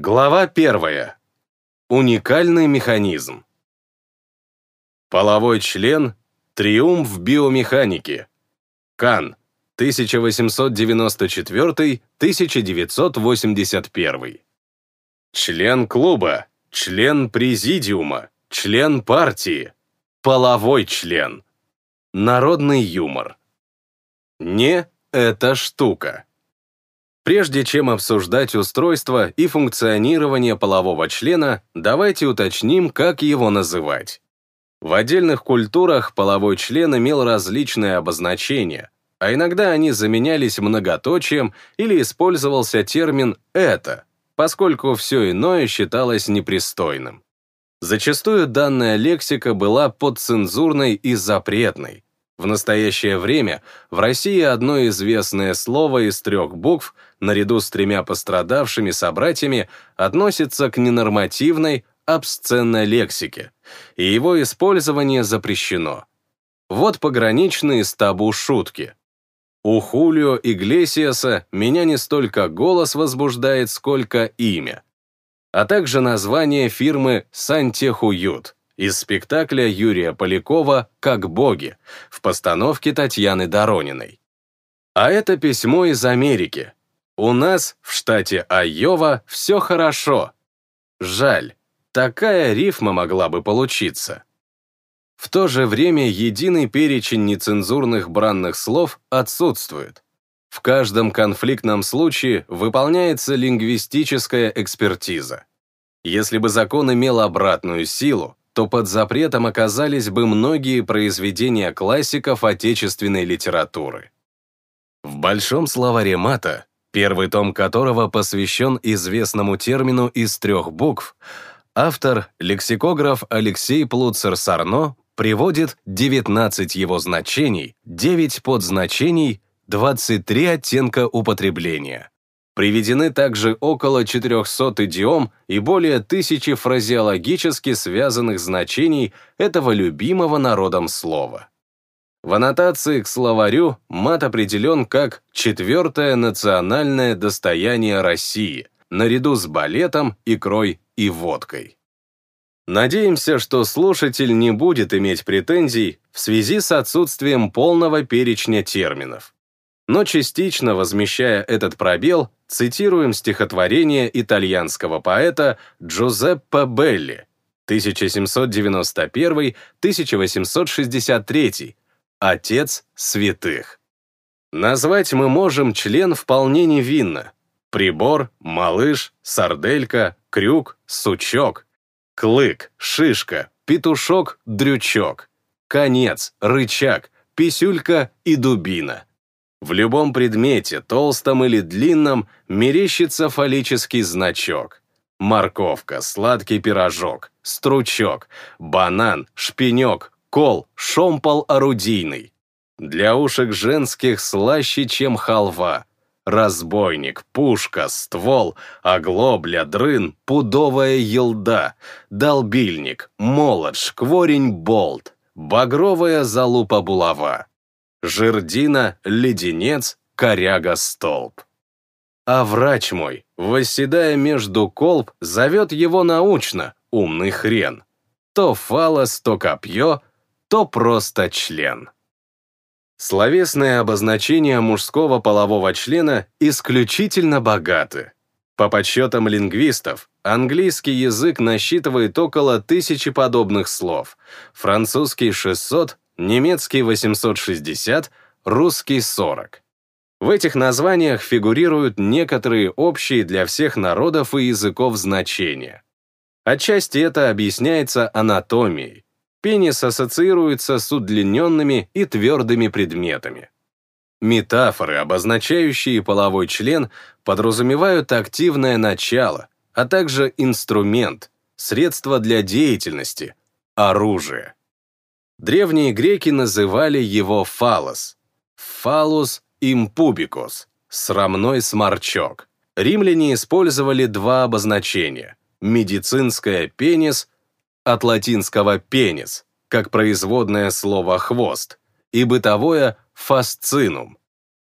Глава первая. Уникальный механизм. Половой член – триумф биомеханики. Кан, 1894-1981. Член клуба, член президиума, член партии, половой член. Народный юмор. Не эта штука. Прежде чем обсуждать устройство и функционирование полового члена, давайте уточним, как его называть. В отдельных культурах половой член имел различные обозначения, а иногда они заменялись многоточием или использовался термин «это», поскольку все иное считалось непристойным. Зачастую данная лексика была подцензурной и запретной. В настоящее время в России одно известное слово из трех букв, наряду с тремя пострадавшими собратьями, относится к ненормативной, обсценной лексике, и его использование запрещено. Вот пограничные с табу шутки. У Хулио Иглесиаса меня не столько голос возбуждает, сколько имя, а также название фирмы «Сантехуют» из спектакля Юрия Полякова «Как боги» в постановке Татьяны Дорониной. А это письмо из Америки. У нас в штате Айова все хорошо. Жаль, такая рифма могла бы получиться. В то же время единый перечень нецензурных бранных слов отсутствует. В каждом конфликтном случае выполняется лингвистическая экспертиза. Если бы закон имел обратную силу, то под запретом оказались бы многие произведения классиков отечественной литературы. В Большом словаре мата, первый том которого посвящен известному термину из трех букв, автор, лексикограф Алексей Плуцер-Сарно приводит 19 его значений, 9 подзначений, 23 оттенка употребления. Приведены также около 400 идиом и более тысячи фразеологически связанных значений этого любимого народом слова. В аннотации к словарю мат определен как четвертое национальное достояние России, наряду с балетом, икрой и водкой. Надеемся, что слушатель не будет иметь претензий в связи с отсутствием полного перечня терминов но частично возмещая этот пробел, цитируем стихотворение итальянского поэта Джузеппе Белли 1791-1863 «Отец святых». Назвать мы можем член вполне невинно. Прибор, малыш, сарделька, крюк, сучок, клык, шишка, петушок, дрючок, конец, рычаг, писюлька и дубина. В любом предмете, толстом или длинном, мерещится фаллический значок. Морковка, сладкий пирожок, стручок, банан, шпинек, кол, шомпол орудийный. Для ушек женских слаще, чем халва. Разбойник, пушка, ствол, оглобля, дрын, пудовая елда, долбильник, молот, шкворень, болт, багровая залупа булава жердина, леденец, коряга, столб. А врач мой, восседая между колб, зовет его научно, умный хрен. То фалос, то копье, то просто член. Словесные обозначения мужского полового члена исключительно богаты. По подсчетам лингвистов, английский язык насчитывает около тысячи подобных слов, французский — 600, немецкий 860, русский 40. В этих названиях фигурируют некоторые общие для всех народов и языков значения. Отчасти это объясняется анатомией. Пенис ассоциируется с удлиненными и твердыми предметами. Метафоры, обозначающие половой член, подразумевают активное начало, а также инструмент, средство для деятельности, оружие. Древние греки называли его фалос. Фалус импубикус – срамной сморчок. Римляне использовали два обозначения – медицинское пенис от латинского пенис, как производное слово хвост, и бытовое фасцинум.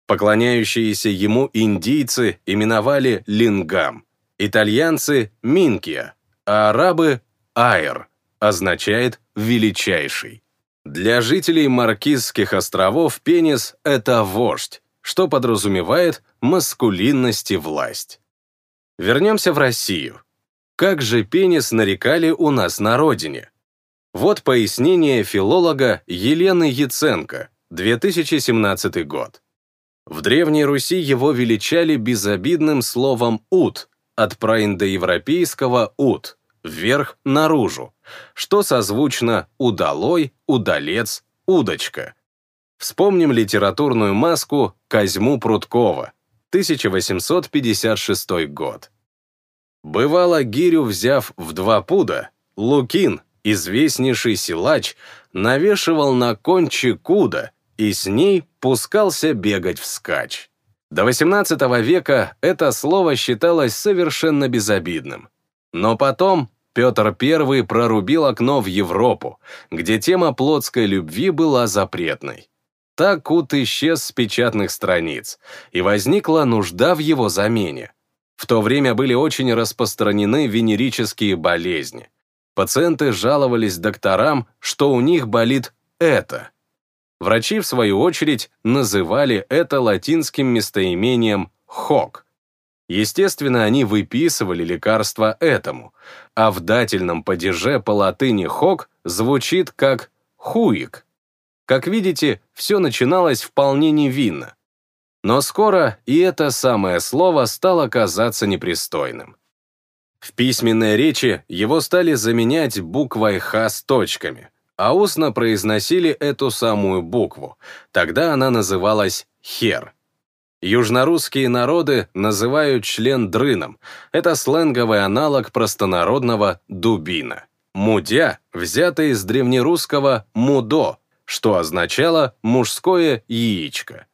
Поклоняющиеся ему индийцы именовали лингам, Итальянцы – минкия, а арабы – айр, означает «величайший». Для жителей Маркизских островов пенис – это вождь, что подразумевает маскулинность и власть. Вернемся в Россию. Как же пенис нарекали у нас на родине? Вот пояснение филолога Елены Яценко, 2017 год. В Древней Руси его величали безобидным словом «ут», от проиндоевропейского «ут», вверх наружу, что созвучно «удалой», «удалец», «удочка». Вспомним литературную маску Козьму Прудкова, 1856 год. Бывало, гирю взяв в два пуда, Лукин, известнейший силач, навешивал на конче куда и с ней пускался бегать вскачь. До XVIII века это слово считалось совершенно безобидным. Но потом Петр I прорубил окно в Европу, где тема плотской любви была запретной. Так Кут исчез с печатных страниц, и возникла нужда в его замене. В то время были очень распространены венерические болезни. Пациенты жаловались докторам, что у них болит это. Врачи, в свою очередь, называли это латинским местоимением «хок». Естественно, они выписывали лекарства этому, а в дательном падеже по латыни «хок» звучит как «хуик». Как видите, все начиналось вполне невинно. Но скоро и это самое слово стало казаться непристойным. В письменной речи его стали заменять буквой «Х» с точками, а устно произносили эту самую букву, тогда она называлась «хер». Южнорусские народы называют член дрыном, это сленговый аналог простонародного «дубина». Мудя взято из древнерусского «мудо», что означало «мужское яичко».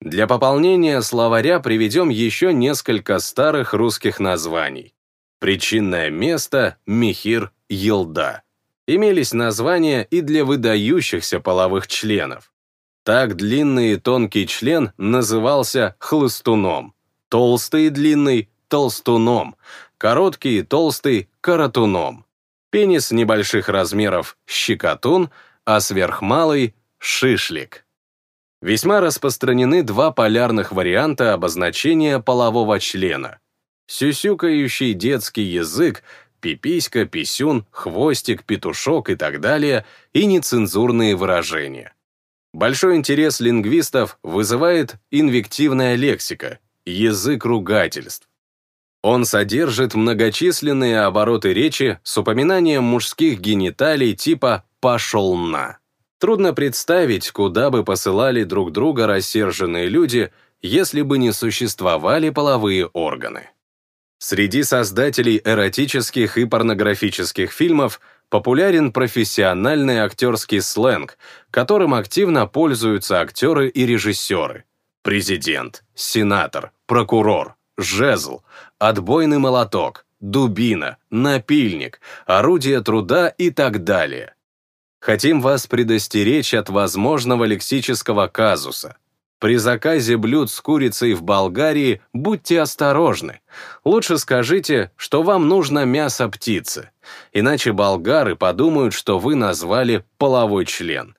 Для пополнения словаря приведем еще несколько старых русских названий. Причинное место – Михир, Елда. Имелись названия и для выдающихся половых членов. Так длинный и тонкий член назывался хлыстуном, толстый и длинный – толстуном, короткий и толстый – коротуном. Пенис небольших размеров – щекотун, а сверхмалый – шишлик. Весьма распространены два полярных варианта обозначения полового члена. Сюсюкающий детский язык, пиписька, писюн, хвостик, петушок и так далее, и нецензурные выражения. Большой интерес лингвистов вызывает инвективная лексика, язык ругательств. Он содержит многочисленные обороты речи с упоминанием мужских гениталий типа «пошел на». Трудно представить, куда бы посылали друг друга рассерженные люди, если бы не существовали половые органы. Среди создателей эротических и порнографических фильмов популярен профессиональный актерский сленг, которым активно пользуются актеры и режиссеры. Президент, сенатор, прокурор, жезл, отбойный молоток, дубина, напильник, орудие труда и так далее. Хотим вас предостеречь от возможного лексического казуса. При заказе блюд с курицей в Болгарии будьте осторожны. Лучше скажите, что вам нужно мясо птицы, иначе болгары подумают, что вы назвали половой член.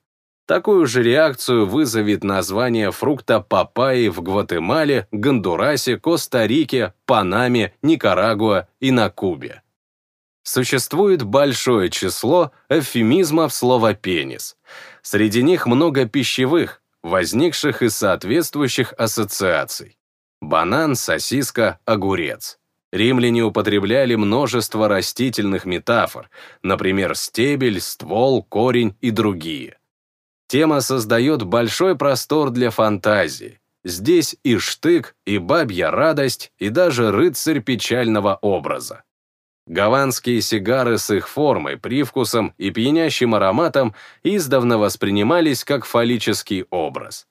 Такую же реакцию вызовет название фрукта папайи в Гватемале, Гондурасе, Коста-Рике, Панаме, Никарагуа и на Кубе. Существует большое число эвфемизмов слова «пенис». Среди них много пищевых, возникших из соответствующих ассоциаций. Банан, сосиска, огурец. Римляне употребляли множество растительных метафор, например, стебель, ствол, корень и другие. Тема создает большой простор для фантазии. Здесь и штык, и бабья радость, и даже рыцарь печального образа. Гаванские сигары с их формой, привкусом и пьянящим ароматом издавна воспринимались как фаллический образ.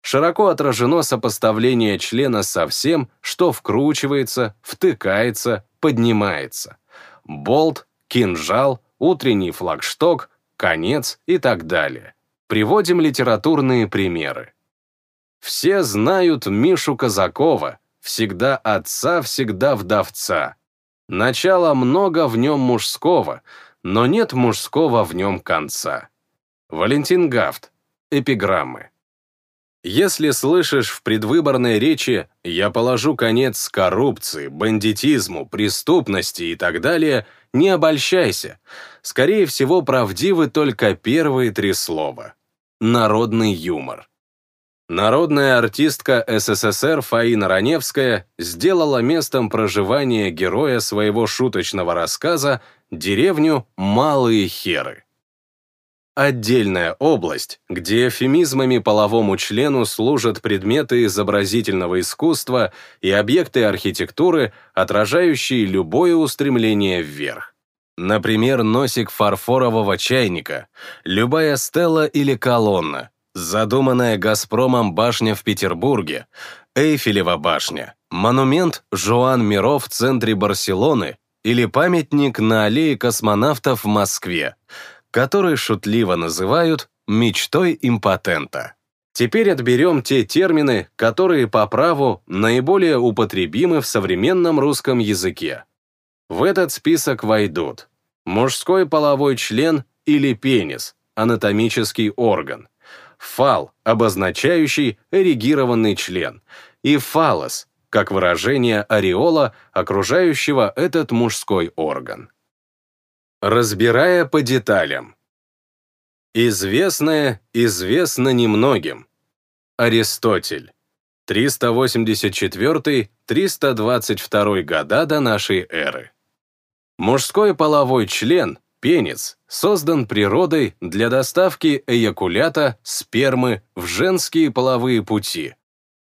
Широко отражено сопоставление члена со всем, что вкручивается, втыкается, поднимается. Болт, кинжал, утренний флагшток, конец и так далее. Приводим литературные примеры. Все знают Мишу Казакова, всегда отца, всегда вдовца. Начало много в нем мужского, но нет мужского в нем конца. Валентин Гафт. Эпиграммы. Если слышишь в предвыборной речи «я положу конец коррупции, бандитизму, преступности и так далее», не обольщайся. Скорее всего, правдивы только первые три слова. Народный юмор. Народная артистка СССР Фаина Раневская сделала местом проживания героя своего шуточного рассказа деревню Малые Херы. Отдельная область, где эфемизмами половому члену служат предметы изобразительного искусства и объекты архитектуры, отражающие любое устремление вверх. Например, носик фарфорового чайника, любая стела или колонна, задуманная «Газпромом» башня в Петербурге, Эйфелева башня, монумент Жуан Миро в центре Барселоны или памятник на аллее космонавтов в Москве – который шутливо называют «мечтой импотента». Теперь отберем те термины, которые по праву наиболее употребимы в современном русском языке. В этот список войдут мужской половой член или пенис, анатомический орган, фал, обозначающий эрегированный член, и фалос, как выражение ореола, окружающего этот мужской орган. Разбирая по деталям. Известное известно немногим. Аристотель. 384-322 года до нашей эры. Мужской половой член, пенис, создан природой для доставки эякулята, спермы в женские половые пути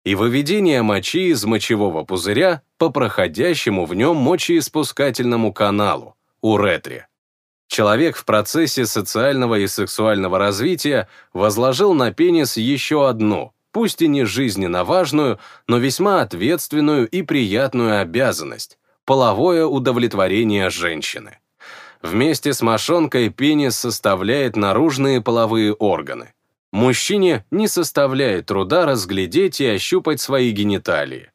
и выведения мочи из мочевого пузыря по проходящему в нем мочеиспускательному каналу, уретре человек в процессе социального и сексуального развития возложил на пенис еще одну, пусть и не жизненно важную, но весьма ответственную и приятную обязанность – половое удовлетворение женщины. Вместе с мошонкой пенис составляет наружные половые органы. Мужчине не составляет труда разглядеть и ощупать свои гениталии.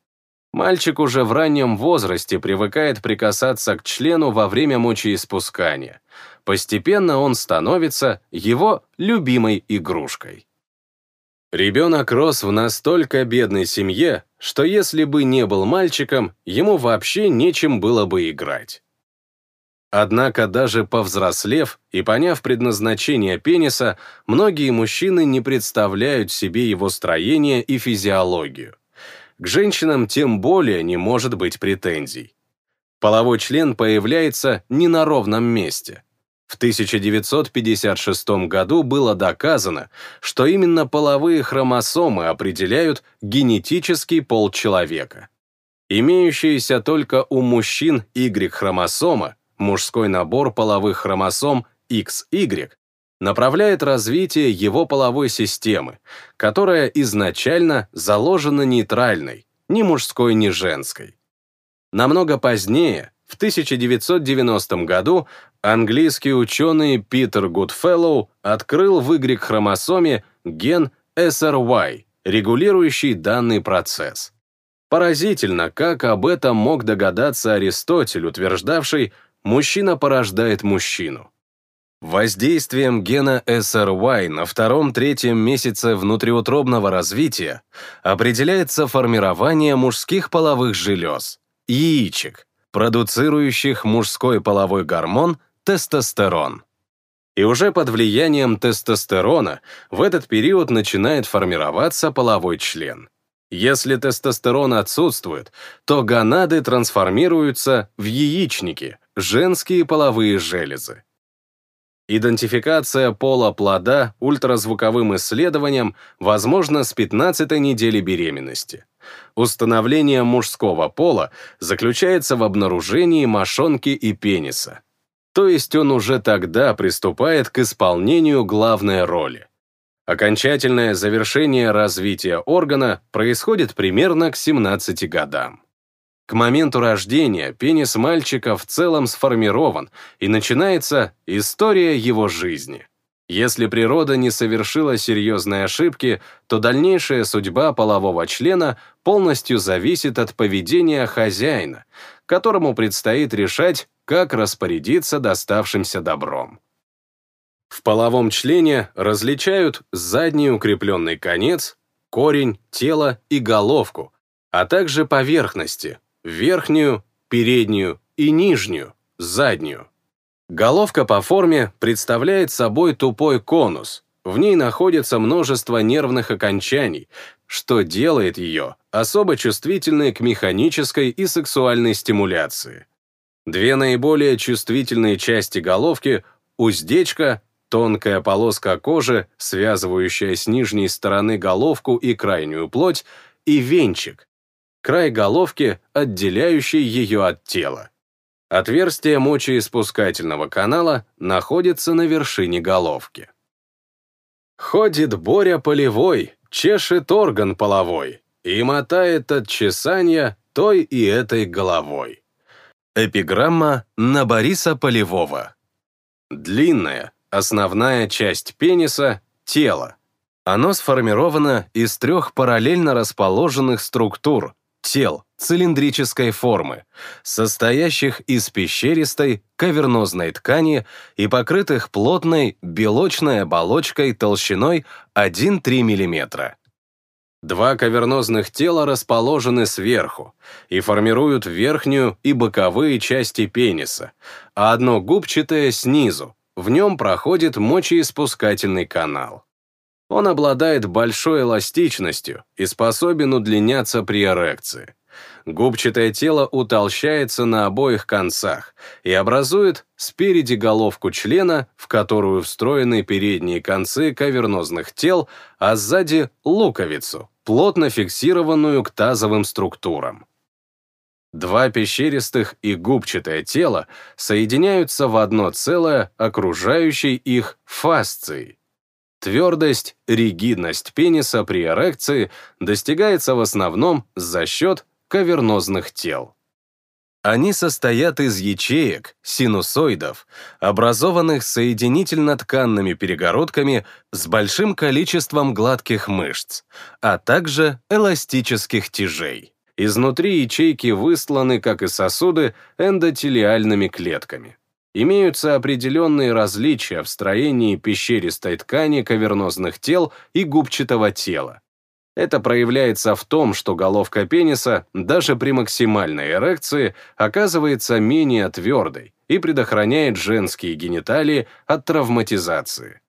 Мальчик уже в раннем возрасте привыкает прикасаться к члену во время мочеиспускания. Постепенно он становится его любимой игрушкой. Ребенок рос в настолько бедной семье, что если бы не был мальчиком, ему вообще нечем было бы играть. Однако даже повзрослев и поняв предназначение пениса, многие мужчины не представляют себе его строение и физиологию. К женщинам тем более не может быть претензий. Половой член появляется не на ровном месте. В 1956 году было доказано, что именно половые хромосомы определяют генетический пол человека. Имеющаяся только у мужчин Y-хромосома, мужской набор половых хромосом XY, направляет развитие его половой системы, которая изначально заложена нейтральной, ни мужской, ни женской. Намного позднее, в 1990 году, английский ученый Питер Гудфеллоу открыл в Y-хромосоме ген SRY, регулирующий данный процесс. Поразительно, как об этом мог догадаться Аристотель, утверждавший «мужчина порождает мужчину». Воздействием гена SRY на втором-третьем месяце внутриутробного развития определяется формирование мужских половых желез, яичек, продуцирующих мужской половой гормон тестостерон. И уже под влиянием тестостерона в этот период начинает формироваться половой член. Если тестостерон отсутствует, то гонады трансформируются в яичники, женские половые железы. Идентификация пола плода ультразвуковым исследованием возможна с 15 недели беременности. Установление мужского пола заключается в обнаружении мошонки и пениса. То есть он уже тогда приступает к исполнению главной роли. Окончательное завершение развития органа происходит примерно к 17 годам. К моменту рождения пенис мальчика в целом сформирован, и начинается история его жизни. Если природа не совершила серьезной ошибки, то дальнейшая судьба полового члена полностью зависит от поведения хозяина, которому предстоит решать, как распорядиться доставшимся добром. В половом члене различают задний укрепленный конец, корень, тело и головку, а также поверхности, верхнюю, переднюю и нижнюю, заднюю. Головка по форме представляет собой тупой конус. В ней находится множество нервных окончаний, что делает ее особо чувствительной к механической и сексуальной стимуляции. Две наиболее чувствительные части головки – уздечка, тонкая полоска кожи, связывающая с нижней стороны головку и крайнюю плоть, и венчик – край головки, отделяющий ее от тела. Отверстие мочеиспускательного канала находится на вершине головки. Ходит Боря полевой, чешет орган половой и мотает от чесания той и этой головой. Эпиграмма на Бориса Полевого. Длинная, основная часть пениса – тело. Оно сформировано из трех параллельно расположенных структур – тел, цилиндрической формы, состоящих из пещеристой, кавернозной ткани и покрытых плотной белочной оболочкой толщиной 1-3 мм. Два кавернозных тела расположены сверху и формируют верхнюю и боковые части пениса, а одно губчатое снизу, в нем проходит мочеиспускательный канал. Он обладает большой эластичностью и способен удлиняться при эрекции. Губчатое тело утолщается на обоих концах и образует спереди головку члена, в которую встроены передние концы кавернозных тел, а сзади — луковицу, плотно фиксированную к тазовым структурам. Два пещеристых и губчатое тело соединяются в одно целое, окружающей их фасцией. Твердость, ригидность пениса при эрекции достигается в основном за счет кавернозных тел. Они состоят из ячеек, синусоидов, образованных соединительно-тканными перегородками с большим количеством гладких мышц, а также эластических тяжей. Изнутри ячейки высланы, как и сосуды, эндотелиальными клетками. Имеются определенные различия в строении пещеристой ткани кавернозных тел и губчатого тела, это проявляется в том, что головка пениса даже при максимальной эрекции оказывается менее твердой и предохраняет женские гениталии от травматизации.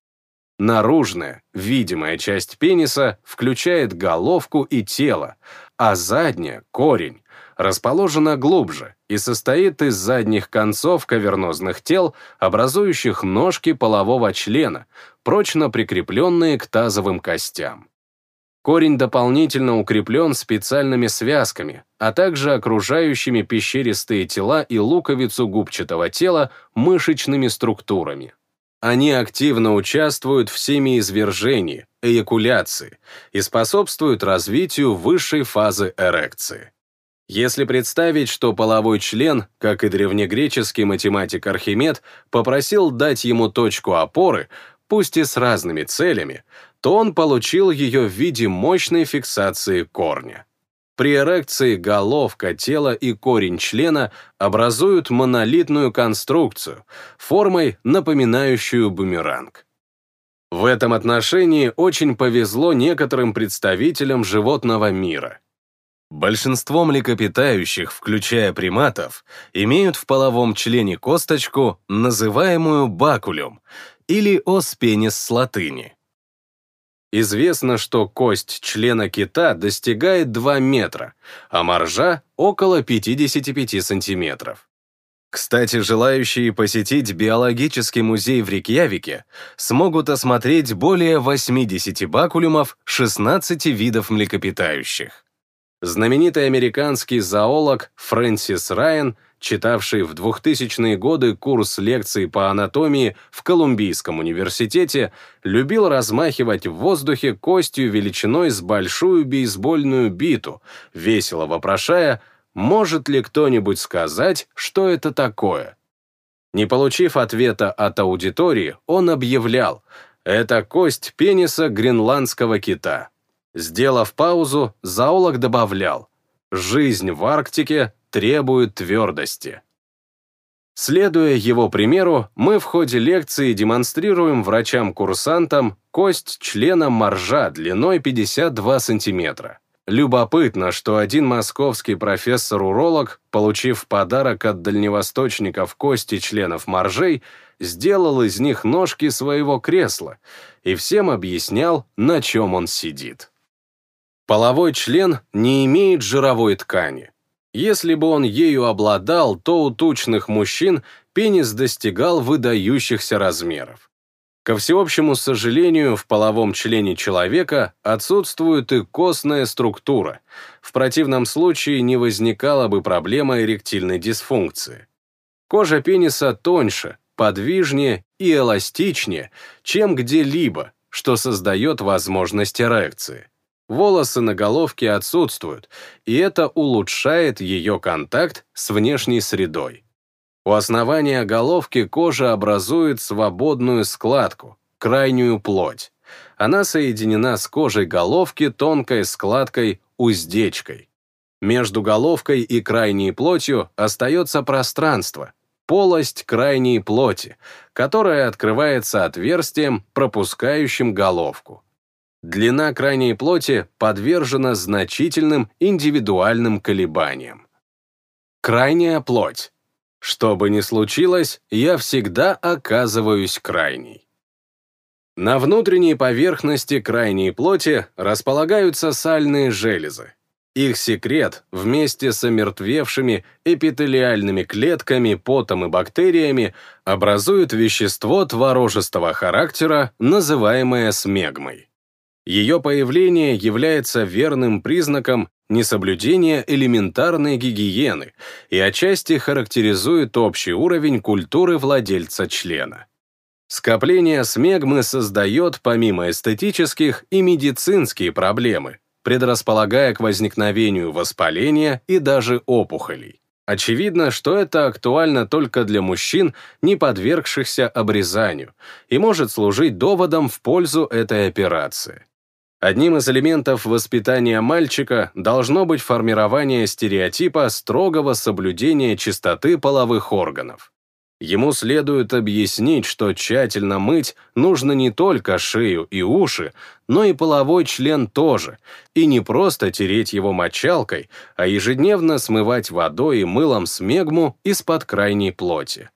Наружная, видимая часть пениса включает головку и тело, а задняя, корень, расположена глубже и состоит из задних концов кавернозных тел, образующих ножки полового члена, прочно прикрепленные к тазовым костям. Корень дополнительно укреплен специальными связками, а также окружающими пещеристые тела и луковицу губчатого тела мышечными структурами. Они активно участвуют в семяизвержении, эякуляции и способствуют развитию высшей фазы эрекции. Если представить, что половой член, как и древнегреческий математик Архимед, попросил дать ему точку опоры, пусть и с разными целями, то он получил ее в виде мощной фиксации корня. При эрекции головка, тело и корень члена образуют монолитную конструкцию, формой, напоминающую бумеранг. В этом отношении очень повезло некоторым представителям животного мира. Большинство млекопитающих, включая приматов, имеют в половом члене косточку, называемую бакулюм, или оспенис с латыни. Известно, что кость члена кита достигает 2 метра, а моржа — около 55 сантиметров. Кстати, желающие посетить биологический музей в Рикьявике смогут осмотреть более 80 бакулюмов 16 видов млекопитающих. Знаменитый американский зоолог Фрэнсис Райан — читавший в 2000-е годы курс лекций по анатомии в Колумбийском университете, любил размахивать в воздухе костью величиной с большую бейсбольную биту, весело вопрошая, может ли кто-нибудь сказать, что это такое. Не получив ответа от аудитории, он объявлял Это кость пениса гренландского кита. Сделав паузу, зоолог добавлял, «Жизнь в Арктике требует твердости». Следуя его примеру, мы в ходе лекции демонстрируем врачам-курсантам кость члена моржа длиной 52 сантиметра. Любопытно, что один московский профессор-уролог, получив подарок от дальневосточников кости членов моржей, сделал из них ножки своего кресла и всем объяснял, на чем он сидит. Половой член не имеет жировой ткани. Если бы он ею обладал, то у тучных мужчин пенис достигал выдающихся размеров. Ко всеобщему сожалению, в половом члене человека отсутствует и костная структура. В противном случае не возникала бы проблема эректильной дисфункции. Кожа пениса тоньше, подвижнее и эластичнее, чем где-либо, что создает возможность эрекции. Волосы на головке отсутствуют, и это улучшает ее контакт с внешней средой. У основания головки кожа образует свободную складку, крайнюю плоть. Она соединена с кожей головки тонкой складкой уздечкой. Между головкой и крайней плотью остается пространство, полость крайней плоти, которая открывается отверстием, пропускающим головку. Длина крайней плоти подвержена значительным индивидуальным колебаниям. Крайняя плоть что бы ни случилось, я всегда оказываюсь крайней. На внутренней поверхности крайней плоти располагаются сальные железы. Их секрет вместе с омертвевшими эпителиальными клетками, потом и бактериями образует вещество творожистого характера, называемое смегмой. Ее появление является верным признаком несоблюдения элементарной гигиены и отчасти характеризует общий уровень культуры владельца члена. Скопление смегмы создает помимо эстетических и медицинские проблемы, предрасполагая к возникновению воспаления и даже опухолей. Очевидно, что это актуально только для мужчин, не подвергшихся обрезанию, и может служить доводом в пользу этой операции. Одним из элементов воспитания мальчика должно быть формирование стереотипа строгого соблюдения чистоты половых органов. Ему следует объяснить, что тщательно мыть нужно не только шею и уши, но и половой член тоже, и не просто тереть его мочалкой, а ежедневно смывать водой и мылом смегму из-под крайней плоти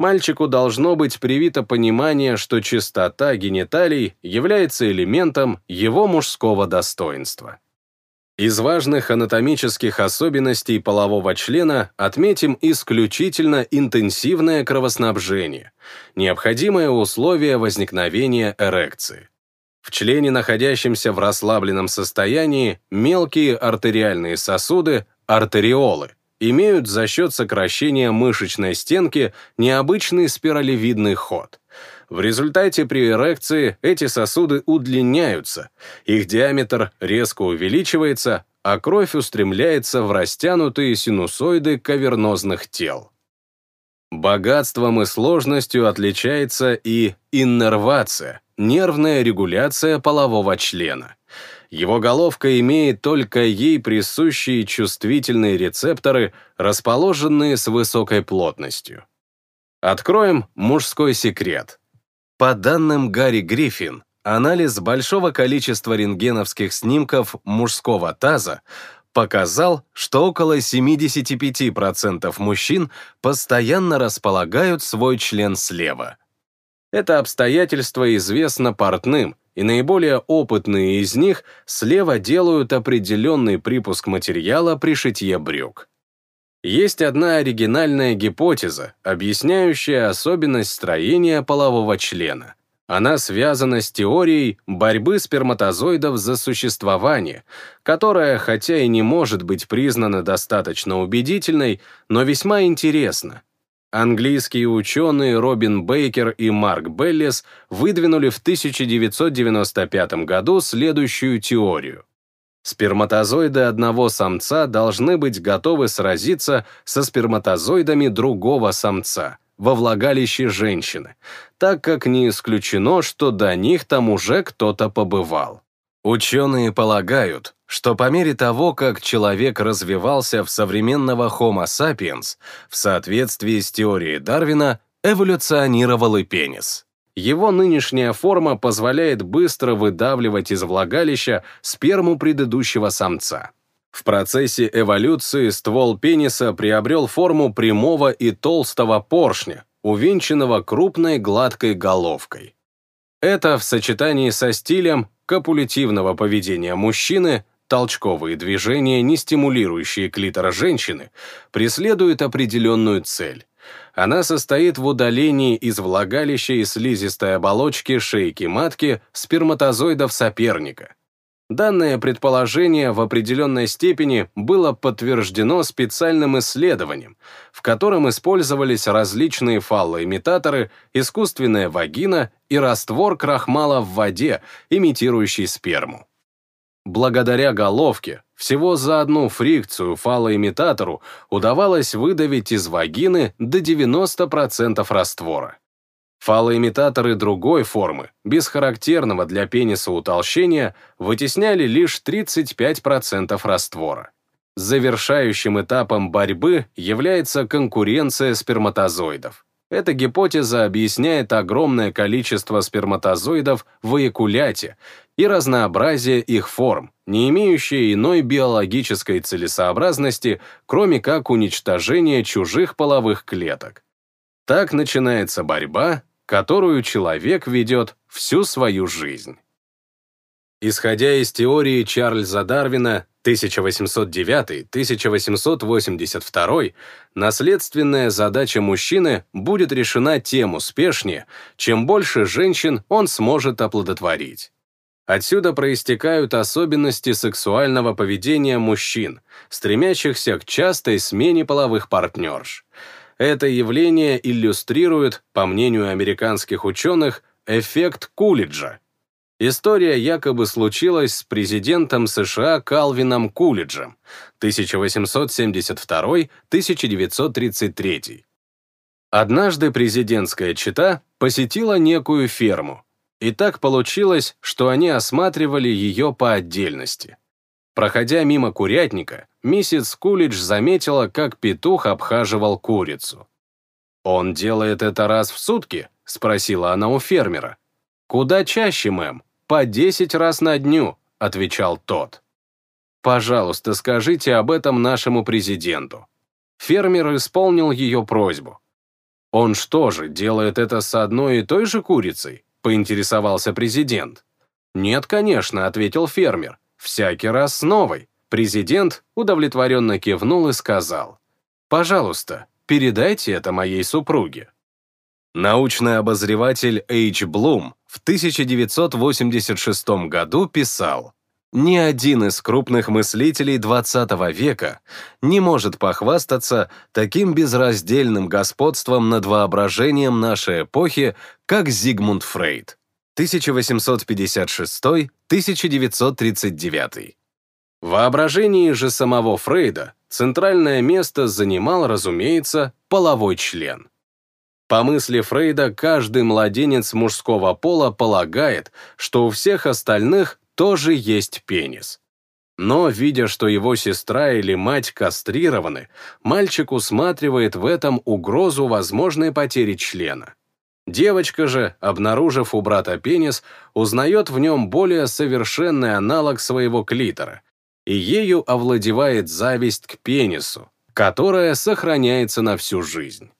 мальчику должно быть привито понимание, что чистота гениталий является элементом его мужского достоинства. Из важных анатомических особенностей полового члена отметим исключительно интенсивное кровоснабжение, необходимое условие возникновения эрекции. В члене, находящемся в расслабленном состоянии, мелкие артериальные сосуды, артериолы, имеют за счет сокращения мышечной стенки необычный спиралевидный ход. В результате при эрекции эти сосуды удлиняются, их диаметр резко увеличивается, а кровь устремляется в растянутые синусоиды кавернозных тел. Богатством и сложностью отличается и иннервация, нервная регуляция полового члена. Его головка имеет только ей присущие чувствительные рецепторы, расположенные с высокой плотностью. Откроем мужской секрет. По данным Гарри Гриффин, анализ большого количества рентгеновских снимков мужского таза показал, что около 75% мужчин постоянно располагают свой член слева. Это обстоятельство известно портным, и наиболее опытные из них слева делают определенный припуск материала при шитье брюк. Есть одна оригинальная гипотеза, объясняющая особенность строения полового члена. Она связана с теорией борьбы сперматозоидов за существование, которая, хотя и не может быть признана достаточно убедительной, но весьма интересна. Английские ученые Робин Бейкер и Марк Беллис выдвинули в 1995 году следующую теорию. Сперматозоиды одного самца должны быть готовы сразиться со сперматозоидами другого самца, во влагалище женщины, так как не исключено, что до них там уже кто-то побывал. Ученые полагают, что по мере того, как человек развивался в современного Homo sapiens, в соответствии с теорией Дарвина, эволюционировал и пенис. Его нынешняя форма позволяет быстро выдавливать из влагалища сперму предыдущего самца. В процессе эволюции ствол пениса приобрел форму прямого и толстого поршня, увенчанного крупной гладкой головкой. Это в сочетании со стилем копулятивного поведения мужчины, толчковые движения, не стимулирующие клитор женщины, преследует определенную цель. Она состоит в удалении из влагалища и слизистой оболочки шейки матки сперматозоидов соперника – Данное предположение в определенной степени было подтверждено специальным исследованием, в котором использовались различные фаллоимитаторы, искусственная вагина и раствор крахмала в воде, имитирующий сперму. Благодаря головке, всего за одну фрикцию фаллоимитатору удавалось выдавить из вагины до 90% раствора. Фалоимитаторы другой формы, без характерного для пениса утолщения, вытесняли лишь 35% раствора. Завершающим этапом борьбы является конкуренция сперматозоидов. Эта гипотеза объясняет огромное количество сперматозоидов в эякуляте и разнообразие их форм, не имеющие иной биологической целесообразности, кроме как уничтожения чужих половых клеток. Так начинается борьба, которую человек ведет всю свою жизнь. Исходя из теории Чарльза Дарвина 1809-1882, наследственная задача мужчины будет решена тем успешнее, чем больше женщин он сможет оплодотворить. Отсюда проистекают особенности сексуального поведения мужчин, стремящихся к частой смене половых партнерш. Это явление иллюстрирует, по мнению американских ученых, эффект Кулиджа. История якобы случилась с президентом США Калвином Кулиджем 1872-1933. Однажды президентская чита посетила некую ферму, и так получилось, что они осматривали ее по отдельности. Проходя мимо курятника, миссис Кулидж заметила, как петух обхаживал курицу. «Он делает это раз в сутки?» — спросила она у фермера. «Куда чаще, мэм? По десять раз на дню», — отвечал тот. «Пожалуйста, скажите об этом нашему президенту». Фермер исполнил ее просьбу. «Он что же, делает это с одной и той же курицей?» — поинтересовался президент. «Нет, конечно», — ответил фермер. «Всякий раз с новой». Президент удовлетворенно кивнул и сказал, «Пожалуйста, передайте это моей супруге». Научный обозреватель Эйч Блум в 1986 году писал, «Ни один из крупных мыслителей XX века не может похвастаться таким безраздельным господством над воображением нашей эпохи, как Зигмунд Фрейд» 1856-1939. В воображении же самого Фрейда центральное место занимал, разумеется, половой член. По мысли Фрейда, каждый младенец мужского пола полагает, что у всех остальных тоже есть пенис. Но, видя, что его сестра или мать кастрированы, мальчик усматривает в этом угрозу возможной потери члена. Девочка же, обнаружив у брата пенис, узнает в нем более совершенный аналог своего клитора, и ею овладевает зависть к пенису, которая сохраняется на всю жизнь.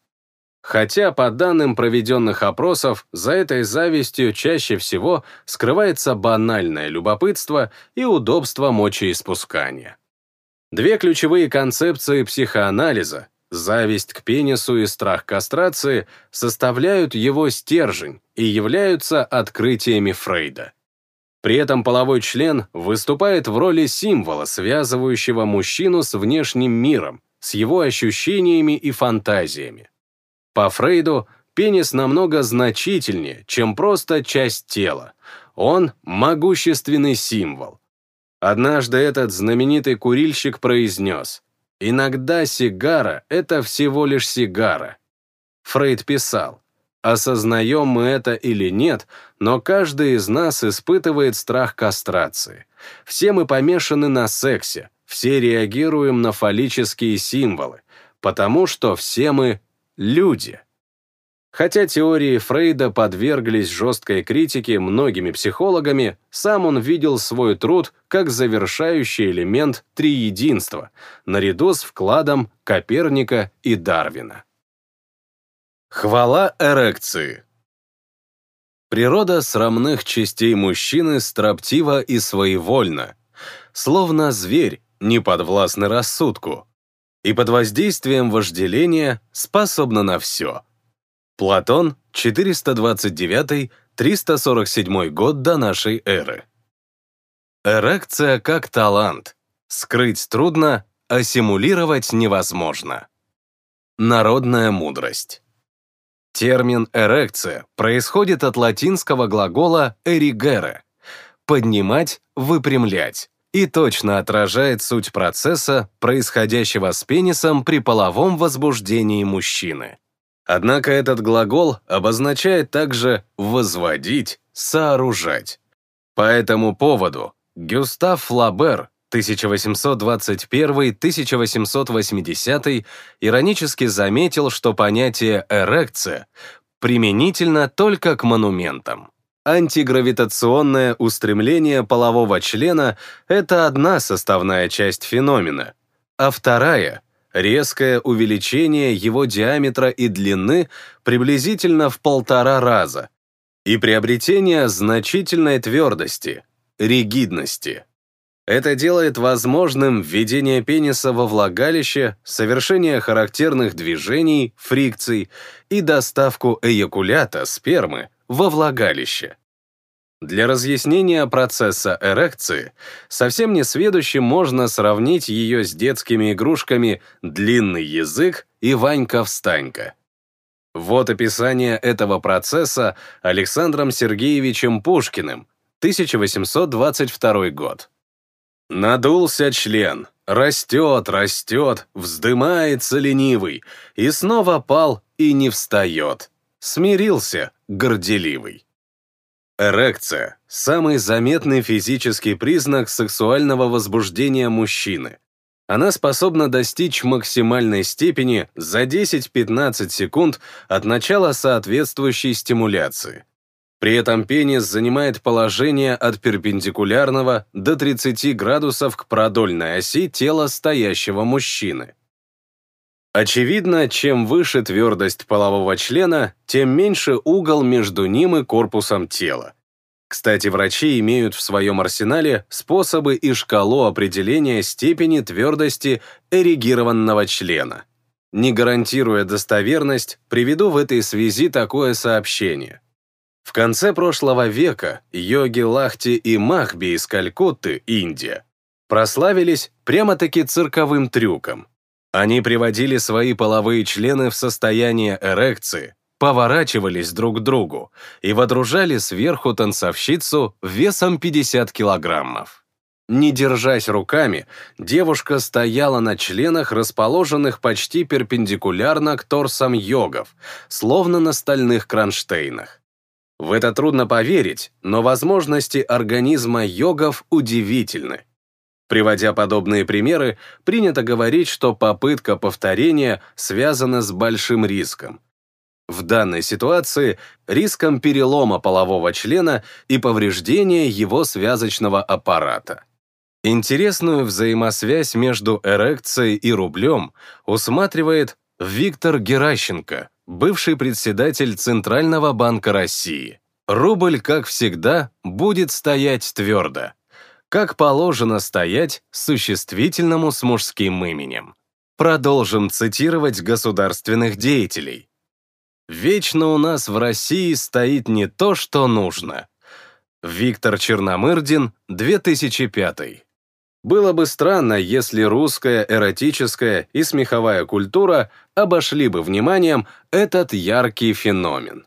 Хотя, по данным проведенных опросов, за этой завистью чаще всего скрывается банальное любопытство и удобство мочеиспускания. Две ключевые концепции психоанализа – зависть к пенису и страх кастрации – составляют его стержень и являются открытиями Фрейда. При этом половой член выступает в роли символа, связывающего мужчину с внешним миром, с его ощущениями и фантазиями. По Фрейду, пенис намного значительнее, чем просто часть тела. Он – могущественный символ. Однажды этот знаменитый курильщик произнес «Иногда сигара – это всего лишь сигара». Фрейд писал, Осознаем мы это или нет, но каждый из нас испытывает страх кастрации. Все мы помешаны на сексе, все реагируем на фаллические символы, потому что все мы люди. Хотя теории Фрейда подверглись жесткой критике многими психологами, сам он видел свой труд как завершающий элемент триединства, наряду с вкладом Коперника и Дарвина. Хвала эрекции. Природа срамных частей мужчины строптива и своевольна, словно зверь, не подвластный рассудку, и под воздействием вожделения способна на все. Платон, 429-347 год до нашей эры. Эрекция как талант. Скрыть трудно, а симулировать невозможно. Народная мудрость. Термин «эрекция» происходит от латинского глагола «эригере» — «поднимать», «выпрямлять» и точно отражает суть процесса, происходящего с пенисом при половом возбуждении мужчины. Однако этот глагол обозначает также «возводить», «сооружать». По этому поводу Гюстав Флабер 1821-1880 иронически заметил, что понятие «эрекция» применительно только к монументам. Антигравитационное устремление полового члена — это одна составная часть феномена, а вторая — резкое увеличение его диаметра и длины приблизительно в полтора раза и приобретение значительной твердости, ригидности. Это делает возможным введение пениса во влагалище, совершение характерных движений, фрикций и доставку эякулята, спермы, во влагалище. Для разъяснения процесса эрекции совсем несведущим можно сравнить ее с детскими игрушками «длинный язык» и «Ванька-встанька». Вот описание этого процесса Александром Сергеевичем Пушкиным, 1822 год. Надулся член, растет, растет, вздымается ленивый, и снова пал и не встает. Смирился, горделивый. Эрекция – самый заметный физический признак сексуального возбуждения мужчины. Она способна достичь максимальной степени за 10-15 секунд от начала соответствующей стимуляции. При этом пенис занимает положение от перпендикулярного до 30 градусов к продольной оси тела стоящего мужчины. Очевидно, чем выше твердость полового члена, тем меньше угол между ним и корпусом тела. Кстати, врачи имеют в своем арсенале способы и шкалу определения степени твердости эрегированного члена. Не гарантируя достоверность, приведу в этой связи такое сообщение – в конце прошлого века йоги Лахти и Махби из Калькутты, Индия, прославились прямо-таки цирковым трюком. Они приводили свои половые члены в состояние эрекции, поворачивались друг к другу и водружали сверху танцовщицу весом 50 килограммов. Не держась руками, девушка стояла на членах, расположенных почти перпендикулярно к торсам йогов, словно на стальных кронштейнах. В это трудно поверить, но возможности организма йогов удивительны. Приводя подобные примеры, принято говорить, что попытка повторения связана с большим риском. В данной ситуации риском перелома полового члена и повреждения его связочного аппарата. Интересную взаимосвязь между эрекцией и рублем усматривает Виктор Геращенко, бывший председатель Центрального банка России. Рубль, как всегда, будет стоять твердо. Как положено стоять существительному с мужским именем. Продолжим цитировать государственных деятелей. «Вечно у нас в России стоит не то, что нужно». Виктор Черномырдин, 2005 было бы странно, если русская эротическая и смеховая культура обошли бы вниманием этот яркий феномен.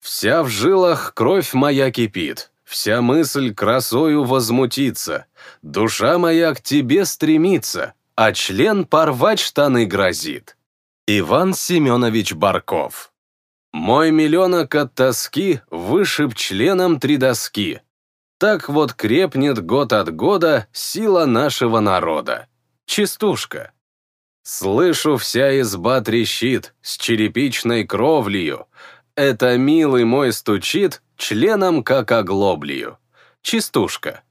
«Вся в жилах кровь моя кипит, вся мысль красою возмутится, душа моя к тебе стремится, а член порвать штаны грозит». Иван Семенович Барков Мой миллионок от тоски вышиб членом три доски. Так вот крепнет год от года сила нашего народа. Частушка. Слышу, вся изба трещит с черепичной кровлею. Это милый мой стучит членом как оглоблею. Частушка.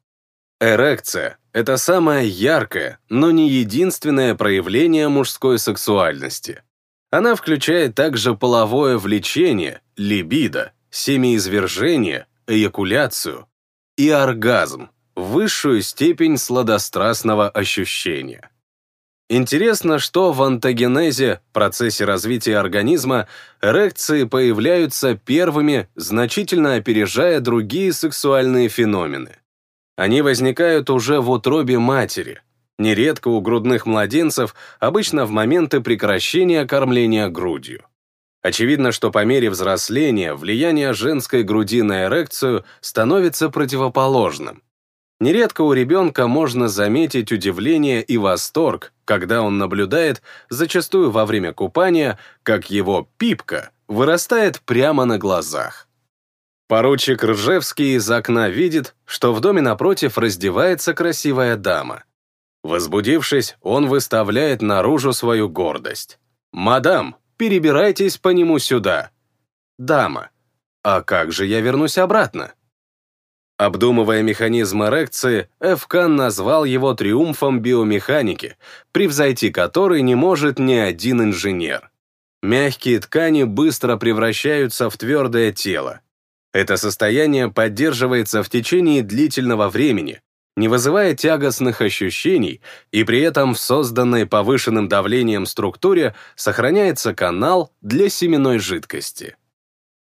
Эрекция — это самое яркое, но не единственное проявление мужской сексуальности. Она включает также половое влечение, либидо, семяизвержение, эякуляцию и оргазм, высшую степень сладострастного ощущения. Интересно, что в антогенезе, процессе развития организма, эрекции появляются первыми, значительно опережая другие сексуальные феномены. Они возникают уже в утробе матери, нередко у грудных младенцев, обычно в моменты прекращения кормления грудью. Очевидно, что по мере взросления влияние женской груди на эрекцию становится противоположным. Нередко у ребенка можно заметить удивление и восторг, когда он наблюдает, зачастую во время купания, как его пипка вырастает прямо на глазах. Поручик Ржевский из окна видит, что в доме напротив раздевается красивая дама. Возбудившись, он выставляет наружу свою гордость. «Мадам, перебирайтесь по нему сюда». «Дама, а как же я вернусь обратно?» Обдумывая механизм эрекции, Эфкан назвал его триумфом биомеханики, превзойти который не может ни один инженер. Мягкие ткани быстро превращаются в твердое тело. Это состояние поддерживается в течение длительного времени, не вызывая тягостных ощущений, и при этом в созданной повышенным давлением структуре сохраняется канал для семенной жидкости.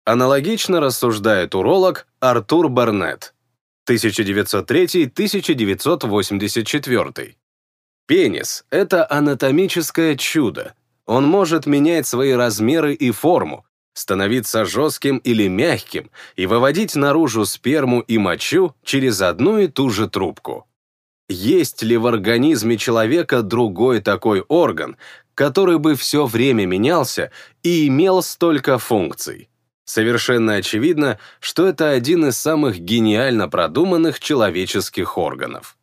Аналогично рассуждает уролог Артур Барнетт, 1903-1984. Пенис — это анатомическое чудо. Он может менять свои размеры и форму, становиться жестким или мягким и выводить наружу сперму и мочу через одну и ту же трубку. Есть ли в организме человека другой такой орган, который бы все время менялся и имел столько функций? Совершенно очевидно, что это один из самых гениально продуманных человеческих органов.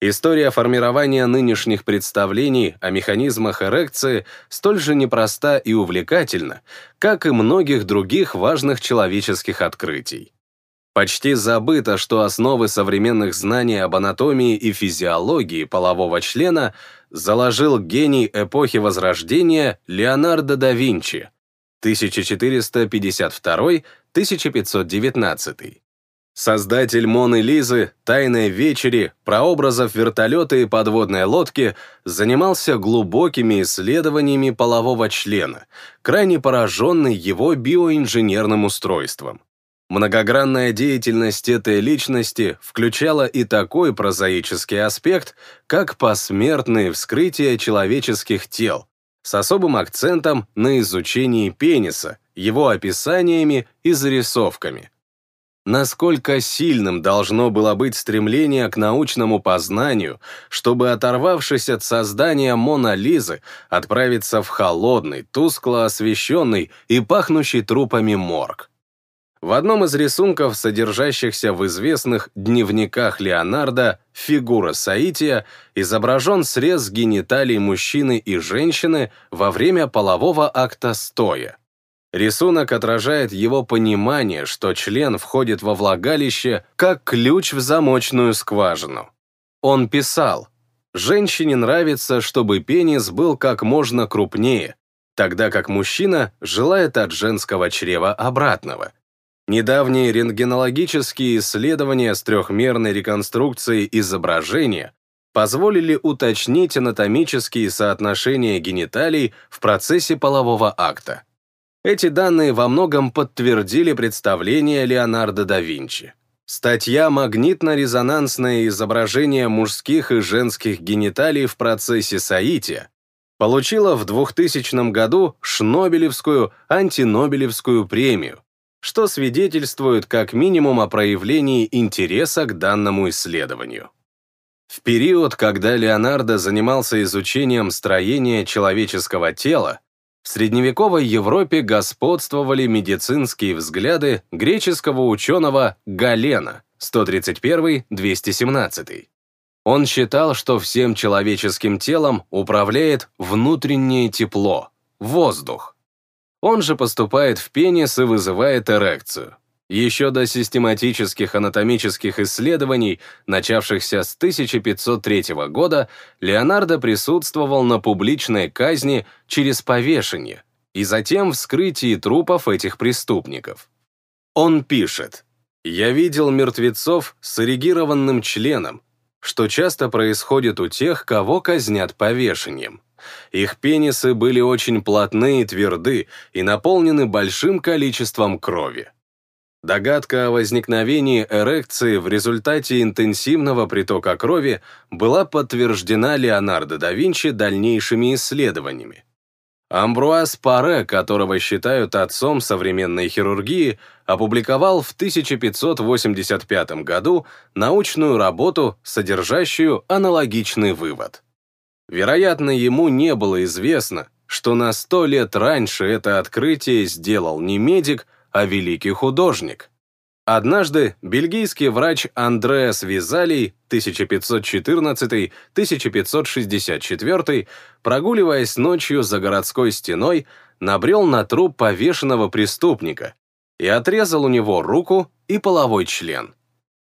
История формирования нынешних представлений о механизмах эрекции столь же непроста и увлекательна, как и многих других важных человеческих открытий. Почти забыто, что основы современных знаний об анатомии и физиологии полового члена заложил гений эпохи Возрождения Леонардо да Винчи, 1452-1519. Создатель Моны Лизы, Тайной вечери, прообразов вертолета и подводной лодки занимался глубокими исследованиями полового члена, крайне пораженный его биоинженерным устройством. Многогранная деятельность этой личности включала и такой прозаический аспект, как посмертные вскрытия человеческих тел, с особым акцентом на изучении пениса, его описаниями и зарисовками. Насколько сильным должно было быть стремление к научному познанию, чтобы, оторвавшись от создания Мона Лизы, отправиться в холодный, тускло освещенный и пахнущий трупами морг. В одном из рисунков, содержащихся в известных дневниках Леонардо, фигура Саития изображен срез гениталий мужчины и женщины во время полового акта стоя. Рисунок отражает его понимание, что член входит во влагалище как ключ в замочную скважину. Он писал, «Женщине нравится, чтобы пенис был как можно крупнее, тогда как мужчина желает от женского чрева обратного. Недавние рентгенологические исследования с трехмерной реконструкцией изображения позволили уточнить анатомические соотношения гениталий в процессе полового акта. Эти данные во многом подтвердили представление Леонардо да Винчи. Статья «Магнитно-резонансное изображение мужских и женских гениталий в процессе соития» получила в 2000 году Шнобелевскую антинобелевскую премию, что свидетельствует как минимум о проявлении интереса к данному исследованию. В период, когда Леонардо занимался изучением строения человеческого тела, В средневековой Европе господствовали медицинские взгляды греческого ученого Галена 131-217. Он считал, что всем человеческим телом управляет внутреннее тепло, воздух. Он же поступает в пенис и вызывает эрекцию. Еще до систематических анатомических исследований, начавшихся с 1503 года, Леонардо присутствовал на публичной казни через повешение и затем вскрытии трупов этих преступников. Он пишет, «Я видел мертвецов с эрегированным членом, что часто происходит у тех, кого казнят повешением. Их пенисы были очень плотны и тверды и наполнены большим количеством крови. Догадка о возникновении эрекции в результате интенсивного притока крови была подтверждена Леонардо да Винчи дальнейшими исследованиями. Амбруаз Паре, которого считают отцом современной хирургии, опубликовал в 1585 году научную работу, содержащую аналогичный вывод. Вероятно, ему не было известно, что на сто лет раньше это открытие сделал не медик, а великий художник. Однажды бельгийский врач Андреас Визалий 1514-1564, прогуливаясь ночью за городской стеной, набрел на труп повешенного преступника и отрезал у него руку и половой член.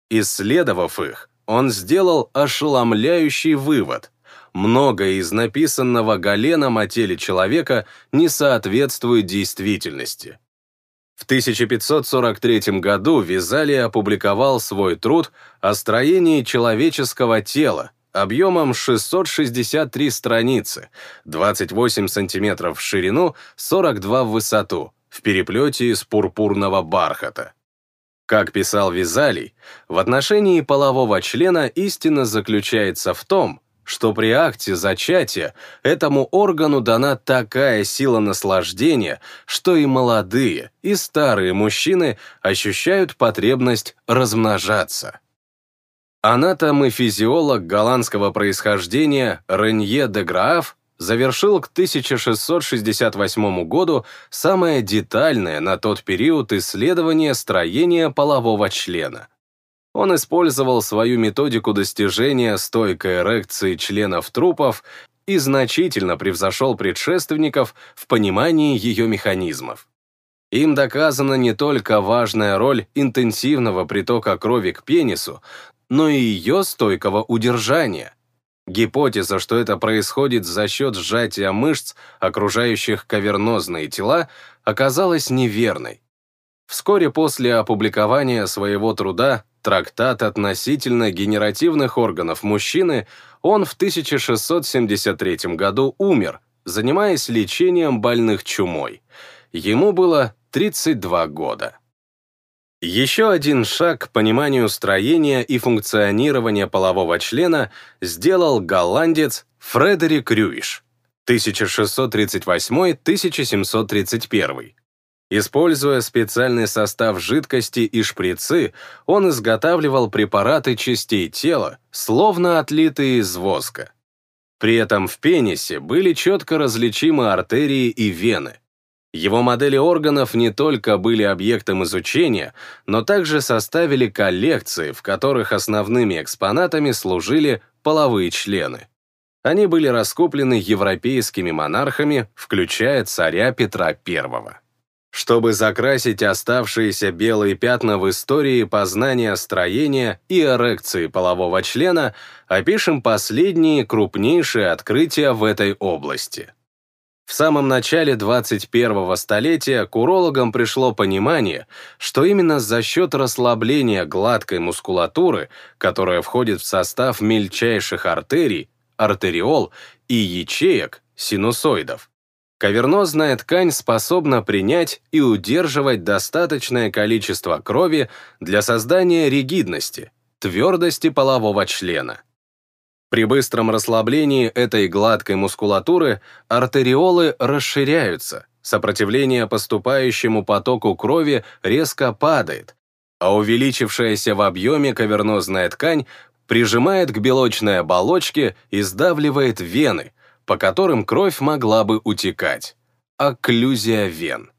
Исследовав их, он сделал ошеломляющий вывод. Многое из написанного Галеном о теле человека не соответствует действительности. В 1543 году Визалий опубликовал свой труд о строении человеческого тела объемом 663 страницы, 28 сантиметров в ширину, 42 в высоту, в переплете из пурпурного бархата. Как писал Визалий, в отношении полового члена истина заключается в том, что при акте зачатия этому органу дана такая сила наслаждения, что и молодые, и старые мужчины ощущают потребность размножаться. Анатом и физиолог голландского происхождения Ренье де Граф завершил к 1668 году самое детальное на тот период исследование строения полового члена – он использовал свою методику достижения стойкой эрекции членов трупов и значительно превзошел предшественников в понимании ее механизмов. Им доказана не только важная роль интенсивного притока крови к пенису, но и ее стойкого удержания. Гипотеза, что это происходит за счет сжатия мышц, окружающих кавернозные тела, оказалась неверной. Вскоре после опубликования своего труда трактат относительно генеративных органов мужчины, он в 1673 году умер, занимаясь лечением больных чумой. Ему было 32 года. Еще один шаг к пониманию строения и функционирования полового члена сделал голландец Фредерик Рюиш 1638-1731. Используя специальный состав жидкости и шприцы, он изготавливал препараты частей тела, словно отлитые из воска. При этом в пенисе были четко различимы артерии и вены. Его модели органов не только были объектом изучения, но также составили коллекции, в которых основными экспонатами служили половые члены. Они были раскуплены европейскими монархами, включая царя Петра I. Чтобы закрасить оставшиеся белые пятна в истории познания строения и эрекции полового члена, опишем последние крупнейшие открытия в этой области. В самом начале 21-го столетия к урологам пришло понимание, что именно за счет расслабления гладкой мускулатуры, которая входит в состав мельчайших артерий, артериол и ячеек, синусоидов, Кавернозная ткань способна принять и удерживать достаточное количество крови для создания ригидности, твердости полового члена. При быстром расслаблении этой гладкой мускулатуры артериолы расширяются, сопротивление поступающему потоку крови резко падает, а увеличившаяся в объеме кавернозная ткань прижимает к белочной оболочке и сдавливает вены, по которым кровь могла бы утекать. окклюзия вен.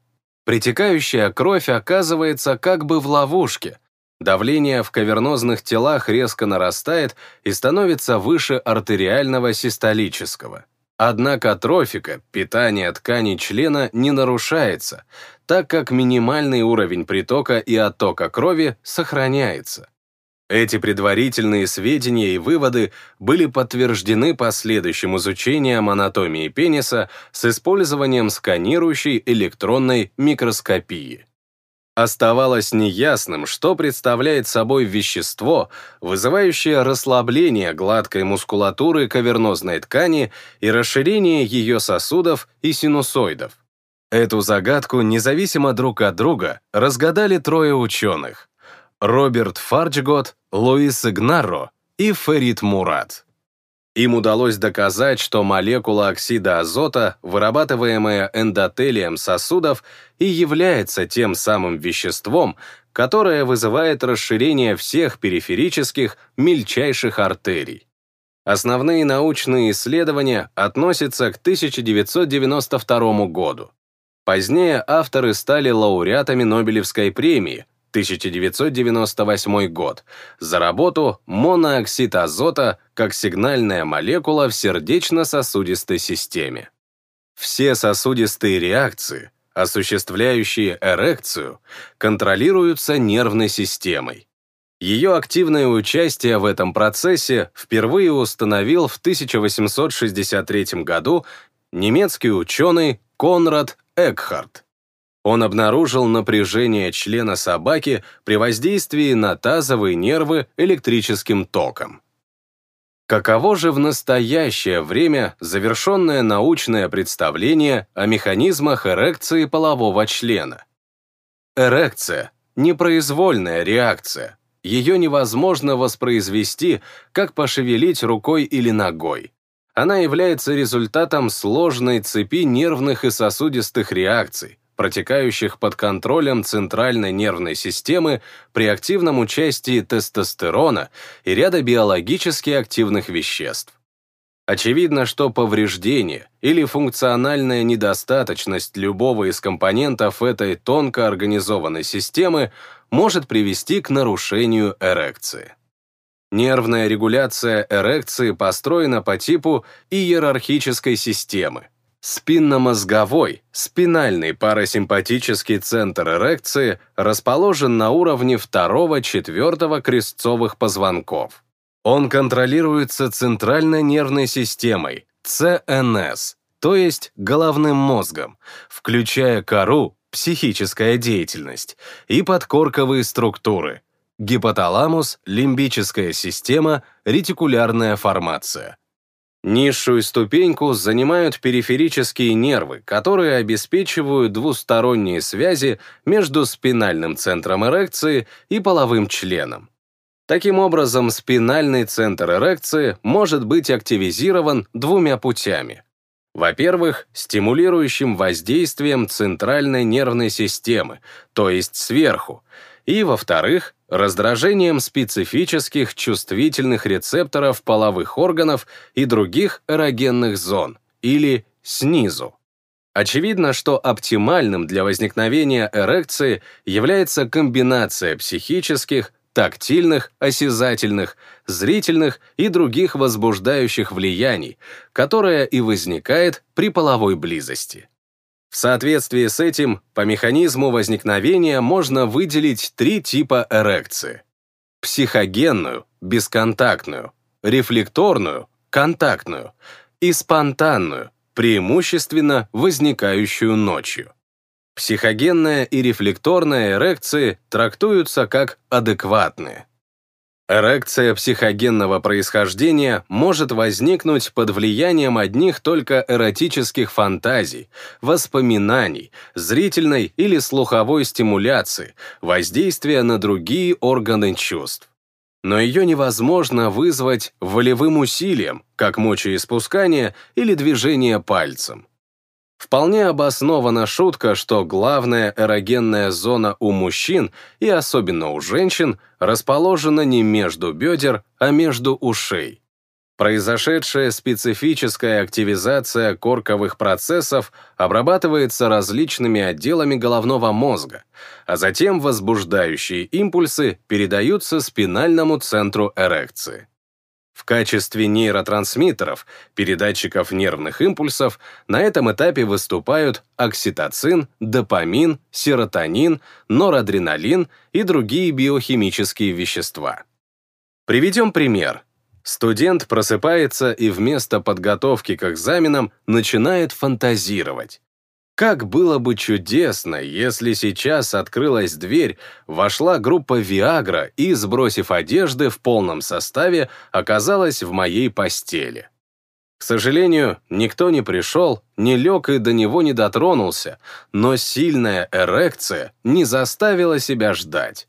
Притекающая кровь оказывается как бы в ловушке. Давление в кавернозных телах резко нарастает и становится выше артериального систолического. Однако трофика, питание тканей члена, не нарушается, так как минимальный уровень притока и оттока крови сохраняется. Эти предварительные сведения и выводы были подтверждены последующим изучением анатомии пениса с использованием сканирующей электронной микроскопии. Оставалось неясным, что представляет собой вещество, вызывающее расслабление гладкой мускулатуры кавернозной ткани и расширение ее сосудов и синусоидов. Эту загадку независимо друг от друга разгадали трое ученых — Роберт Фарчгот, Луис Игнаро и Ферит Мурат. Им удалось доказать, что молекула оксида азота, вырабатываемая эндотелием сосудов, и является тем самым веществом, которое вызывает расширение всех периферических мельчайших артерий. Основные научные исследования относятся к 1992 году. Позднее авторы стали лауреатами Нобелевской премии, 1998 год, за работу монооксид азота как сигнальная молекула в сердечно-сосудистой системе. Все сосудистые реакции, осуществляющие эрекцию, контролируются нервной системой. Ее активное участие в этом процессе впервые установил в 1863 году немецкий ученый Конрад Экхарт. Он обнаружил напряжение члена собаки при воздействии на тазовые нервы электрическим током. Каково же в настоящее время завершенное научное представление о механизмах эрекции полового члена? Эрекция – непроизвольная реакция. Ее невозможно воспроизвести, как пошевелить рукой или ногой. Она является результатом сложной цепи нервных и сосудистых реакций, протекающих под контролем центральной нервной системы при активном участии тестостерона и ряда биологически активных веществ. Очевидно, что повреждение или функциональная недостаточность любого из компонентов этой тонко организованной системы может привести к нарушению эрекции. Нервная регуляция эрекции построена по типу иерархической системы, Спинномозговой, спинальный парасимпатический центр эрекции расположен на уровне второго-четвертого крестцовых позвонков. Он контролируется центральной нервной системой, ЦНС, то есть головным мозгом, включая кору, психическая деятельность, и подкорковые структуры, гипоталамус, лимбическая система, ретикулярная формация. Низшую ступеньку занимают периферические нервы, которые обеспечивают двусторонние связи между спинальным центром эрекции и половым членом. Таким образом, спинальный центр эрекции может быть активизирован двумя путями. Во-первых, стимулирующим воздействием центральной нервной системы, то есть сверху, и, во-вторых, раздражением специфических чувствительных рецепторов половых органов и других эрогенных зон, или снизу. Очевидно, что оптимальным для возникновения эрекции является комбинация психических, тактильных, осязательных, зрительных и других возбуждающих влияний, которая и возникает при половой близости. В соответствии с этим, по механизму возникновения можно выделить три типа эрекции. Психогенную, бесконтактную, рефлекторную, контактную и спонтанную, преимущественно возникающую ночью. Психогенная и рефлекторная эрекции трактуются как адекватные. Эрекция психогенного происхождения может возникнуть под влиянием одних только эротических фантазий, воспоминаний, зрительной или слуховой стимуляции, воздействия на другие органы чувств. Но ее невозможно вызвать волевым усилием, как мочеиспускание или движение пальцем. Вполне обоснована шутка, что главная эрогенная зона у мужчин и особенно у женщин расположена не между бедер, а между ушей. Произошедшая специфическая активизация корковых процессов обрабатывается различными отделами головного мозга, а затем возбуждающие импульсы передаются спинальному центру эрекции. В качестве нейротрансмиттеров, передатчиков нервных импульсов, на этом этапе выступают окситоцин, допамин, серотонин, норадреналин и другие биохимические вещества. Приведем пример. Студент просыпается и вместо подготовки к экзаменам начинает фантазировать. Как было бы чудесно, если сейчас открылась дверь, вошла группа Виагра и, сбросив одежды в полном составе, оказалась в моей постели. К сожалению, никто не пришел, не лег и до него не дотронулся, но сильная эрекция не заставила себя ждать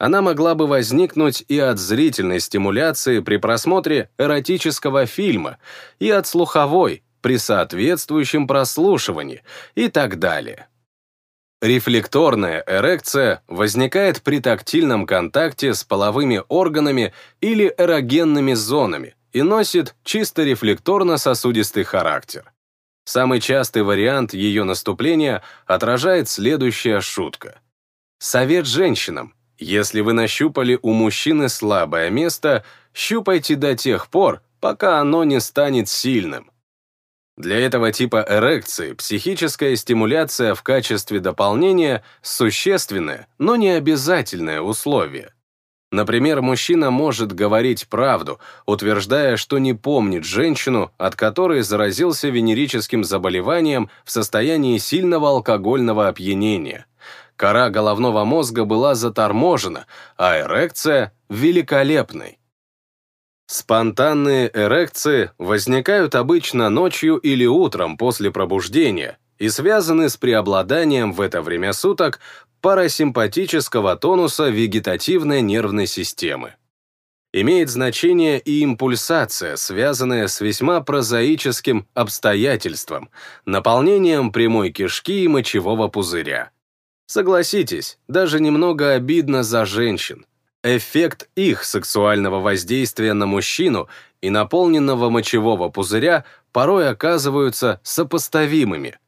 она могла бы возникнуть и от зрительной стимуляции при просмотре эротического фильма, и от слуховой при соответствующем прослушивании и так далее. Рефлекторная эрекция возникает при тактильном контакте с половыми органами или эрогенными зонами и носит чисто рефлекторно-сосудистый характер. Самый частый вариант ее наступления отражает следующая шутка. Совет женщинам – если вы нащупали у мужчины слабое место, щупайте до тех пор, пока оно не станет сильным. Для этого типа эрекции психическая стимуляция в качестве дополнения – существенное, но не обязательное условие. Например, мужчина может говорить правду, утверждая, что не помнит женщину, от которой заразился венерическим заболеванием в состоянии сильного алкогольного опьянения. Кора головного мозга была заторможена, а эрекция — великолепной. Спонтанные эрекции возникают обычно ночью или утром после пробуждения и связаны с преобладанием в это время суток парасимпатического тонуса вегетативной нервной системы. Имеет значение и импульсация, связанная с весьма прозаическим обстоятельством, наполнением прямой кишки и мочевого пузыря. Согласитесь, даже немного обидно за женщин. Эффект их сексуального воздействия на мужчину и наполненного мочевого пузыря порой оказываются сопоставимыми.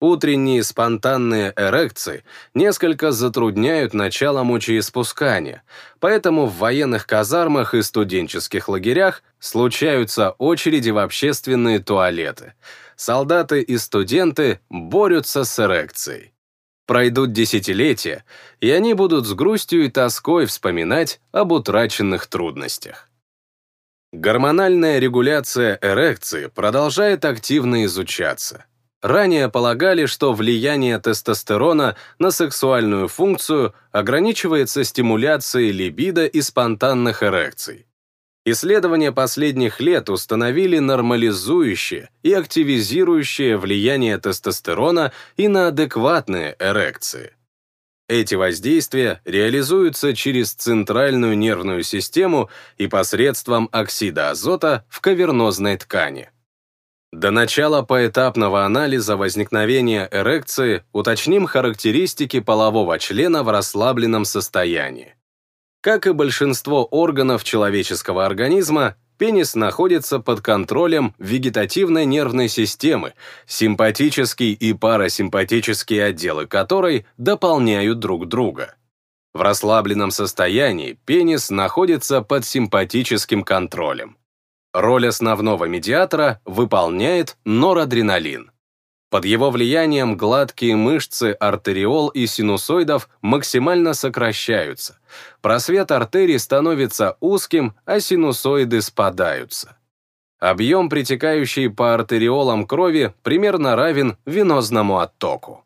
Утренние спонтанные эрекции несколько затрудняют начало мочеиспускания, поэтому в военных казармах и студенческих лагерях случаются очереди в общественные туалеты. Солдаты и студенты борются с эрекцией. Пройдут десятилетия, и они будут с грустью и тоской вспоминать об утраченных трудностях. Гормональная регуляция эрекции продолжает активно изучаться. Ранее полагали, что влияние тестостерона на сексуальную функцию ограничивается стимуляцией либидо и спонтанных эрекций. Исследования последних лет установили нормализующее и активизирующее влияние тестостерона и на адекватные эрекции. Эти воздействия реализуются через центральную нервную систему и посредством оксида азота в кавернозной ткани. До начала поэтапного анализа возникновения эрекции уточним характеристики полового члена в расслабленном состоянии. Как и большинство органов человеческого организма, пенис находится под контролем вегетативной нервной системы, симпатический и парасимпатические отделы которой дополняют друг друга. В расслабленном состоянии пенис находится под симпатическим контролем. Роль основного медиатора выполняет норадреналин. Под его влиянием гладкие мышцы артериол и синусоидов максимально сокращаются. Просвет артерий становится узким, а синусоиды спадаются. Объем, притекающий по артериолам крови, примерно равен венозному оттоку.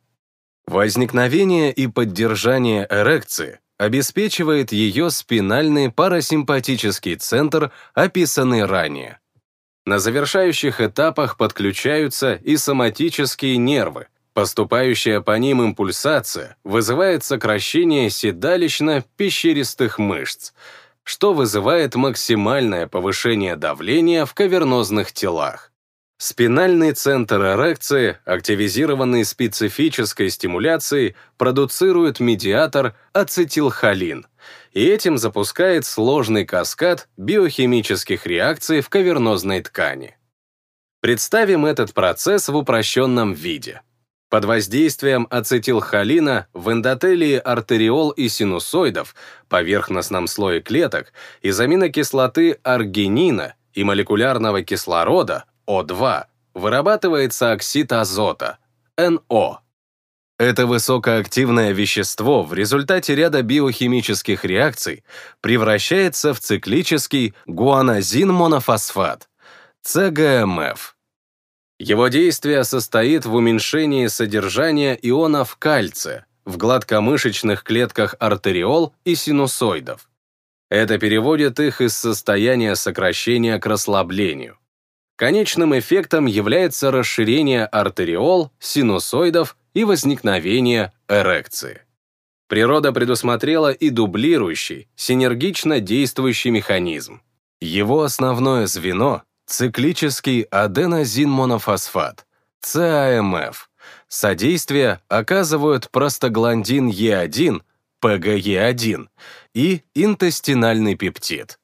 Возникновение и поддержание эрекции обеспечивает ее спинальный парасимпатический центр, описанный ранее. На завершающих этапах подключаются и соматические нервы. Поступающая по ним импульсация вызывает сокращение седалищно-пещеристых мышц, что вызывает максимальное повышение давления в кавернозных телах. Спинальный центр эрекции, активизированный специфической стимуляцией, продуцирует медиатор ацетилхолин. И этим запускает сложный каскад биохимических реакций в кавернозной ткани. Представим этот процесс в упрощенном виде. Под воздействием ацетилхолина в эндотелии артериол и синусоидов, поверхностном слое клеток, из аминокислоты аргинина и молекулярного кислорода, О2, вырабатывается оксид азота, НО. Это высокоактивное вещество в результате ряда биохимических реакций превращается в циклический гуанозин-монофосфат, ЦГМФ. Его действие состоит в уменьшении содержания ионов кальция в гладкомышечных клетках артериол и синусоидов. Это переводит их из состояния сокращения к расслаблению. Конечным эффектом является расширение артериол, синусоидов и возникновение эрекции. Природа предусмотрела и дублирующий, синергично действующий механизм. Его основное звено – циклический аденозинмонофосфат, ЦАМФ. Содействие оказывают простагландин Е1, ПГЕ1 и интестинальный пептид.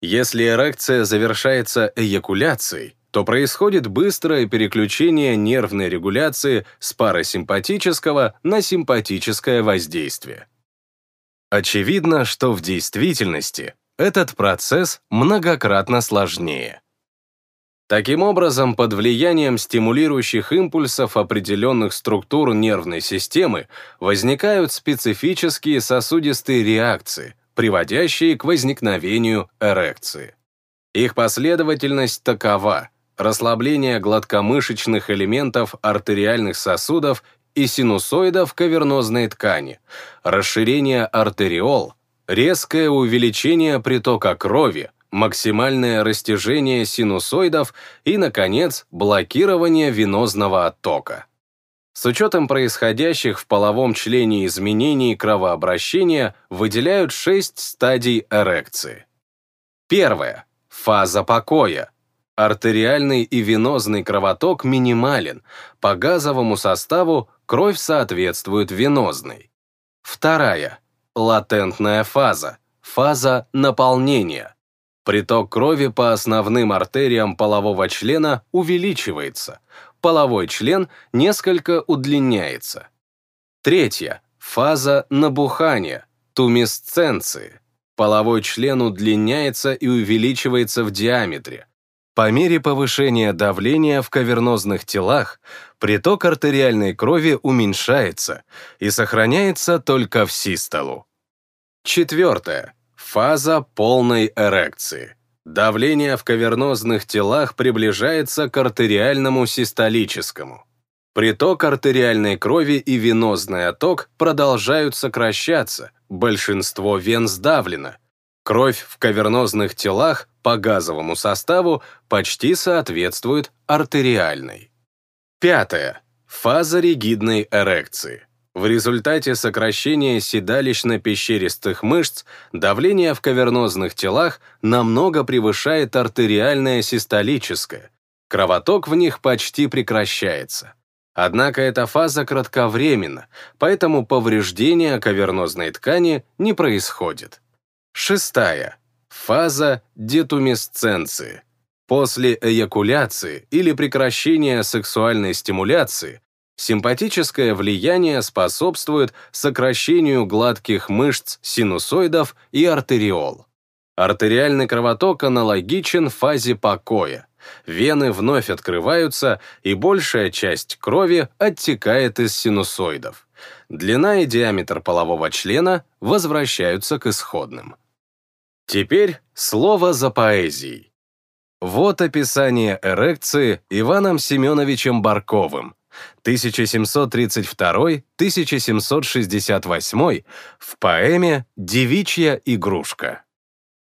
Если эрекция завершается эякуляцией, то происходит быстрое переключение нервной регуляции с парасимпатического на симпатическое воздействие. Очевидно, что в действительности этот процесс многократно сложнее. Таким образом, под влиянием стимулирующих импульсов определенных структур нервной системы возникают специфические сосудистые реакции, приводящие к возникновению эрекции. Их последовательность такова – расслабление гладкомышечных элементов артериальных сосудов и синусоидов кавернозной ткани, расширение артериол, резкое увеличение притока крови, максимальное растяжение синусоидов и, наконец, блокирование венозного оттока. С учетом происходящих в половом члене изменений кровообращения выделяют шесть стадий эрекции. Первая – фаза покоя – Артериальный и венозный кровоток минимален, по газовому составу кровь соответствует венозной. Вторая. Латентная фаза. Фаза наполнения. Приток крови по основным артериям полового члена увеличивается. Половой член несколько удлиняется. Третья. Фаза набухания. Тумесценции. Половой член удлиняется и увеличивается в диаметре. По мере повышения давления в кавернозных телах приток артериальной крови уменьшается и сохраняется только в систолу. Четвертое. Фаза полной эрекции. Давление в кавернозных телах приближается к артериальному систолическому. Приток артериальной крови и венозный отток продолжают сокращаться, большинство вен сдавлено, Кровь в кавернозных телах по газовому составу почти соответствует артериальной. Пятое. Фаза ригидной эрекции. В результате сокращения седалищно-пещеристых мышц давление в кавернозных телах намного превышает артериальное систолическое. Кровоток в них почти прекращается. Однако эта фаза кратковременна, поэтому повреждения кавернозной ткани не происходит. Шестая. Фаза детумесценции. После эякуляции или прекращения сексуальной стимуляции симпатическое влияние способствует сокращению гладких мышц синусоидов и артериол. Артериальный кровоток аналогичен фазе покоя. Вены вновь открываются, и большая часть крови оттекает из синусоидов. Длина и диаметр полового члена возвращаются к исходным. Теперь слово за поэзией. Вот описание эрекции Иваном Семеновичем Барковым, 1732-1768 в поэме «Девичья игрушка».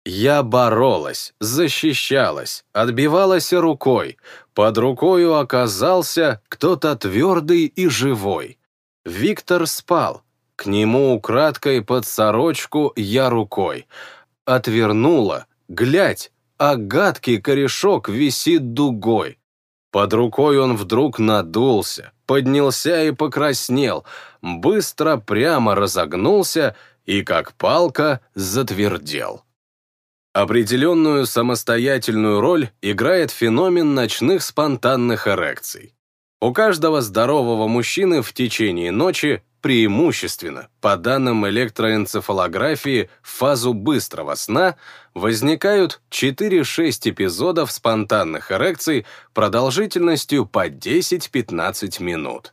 Я боролась, защищалась, отбивалась рукой. Под рукою оказался кто-то твердый и живой. Виктор спал. К нему украдкой под сорочку я рукой отвернула. Глядь, а гадкий корешок висит дугой. Под рукой он вдруг надулся, поднялся и покраснел, быстро прямо разогнулся и, как палка, затвердел. Определенную самостоятельную роль играет феномен ночных спонтанных эрекций. У каждого здорового мужчины в течение ночи преимущественно, по данным электроэнцефалографии, в фазу быстрого сна возникают 4-6 эпизодов спонтанных эрекций продолжительностью по 10-15 минут.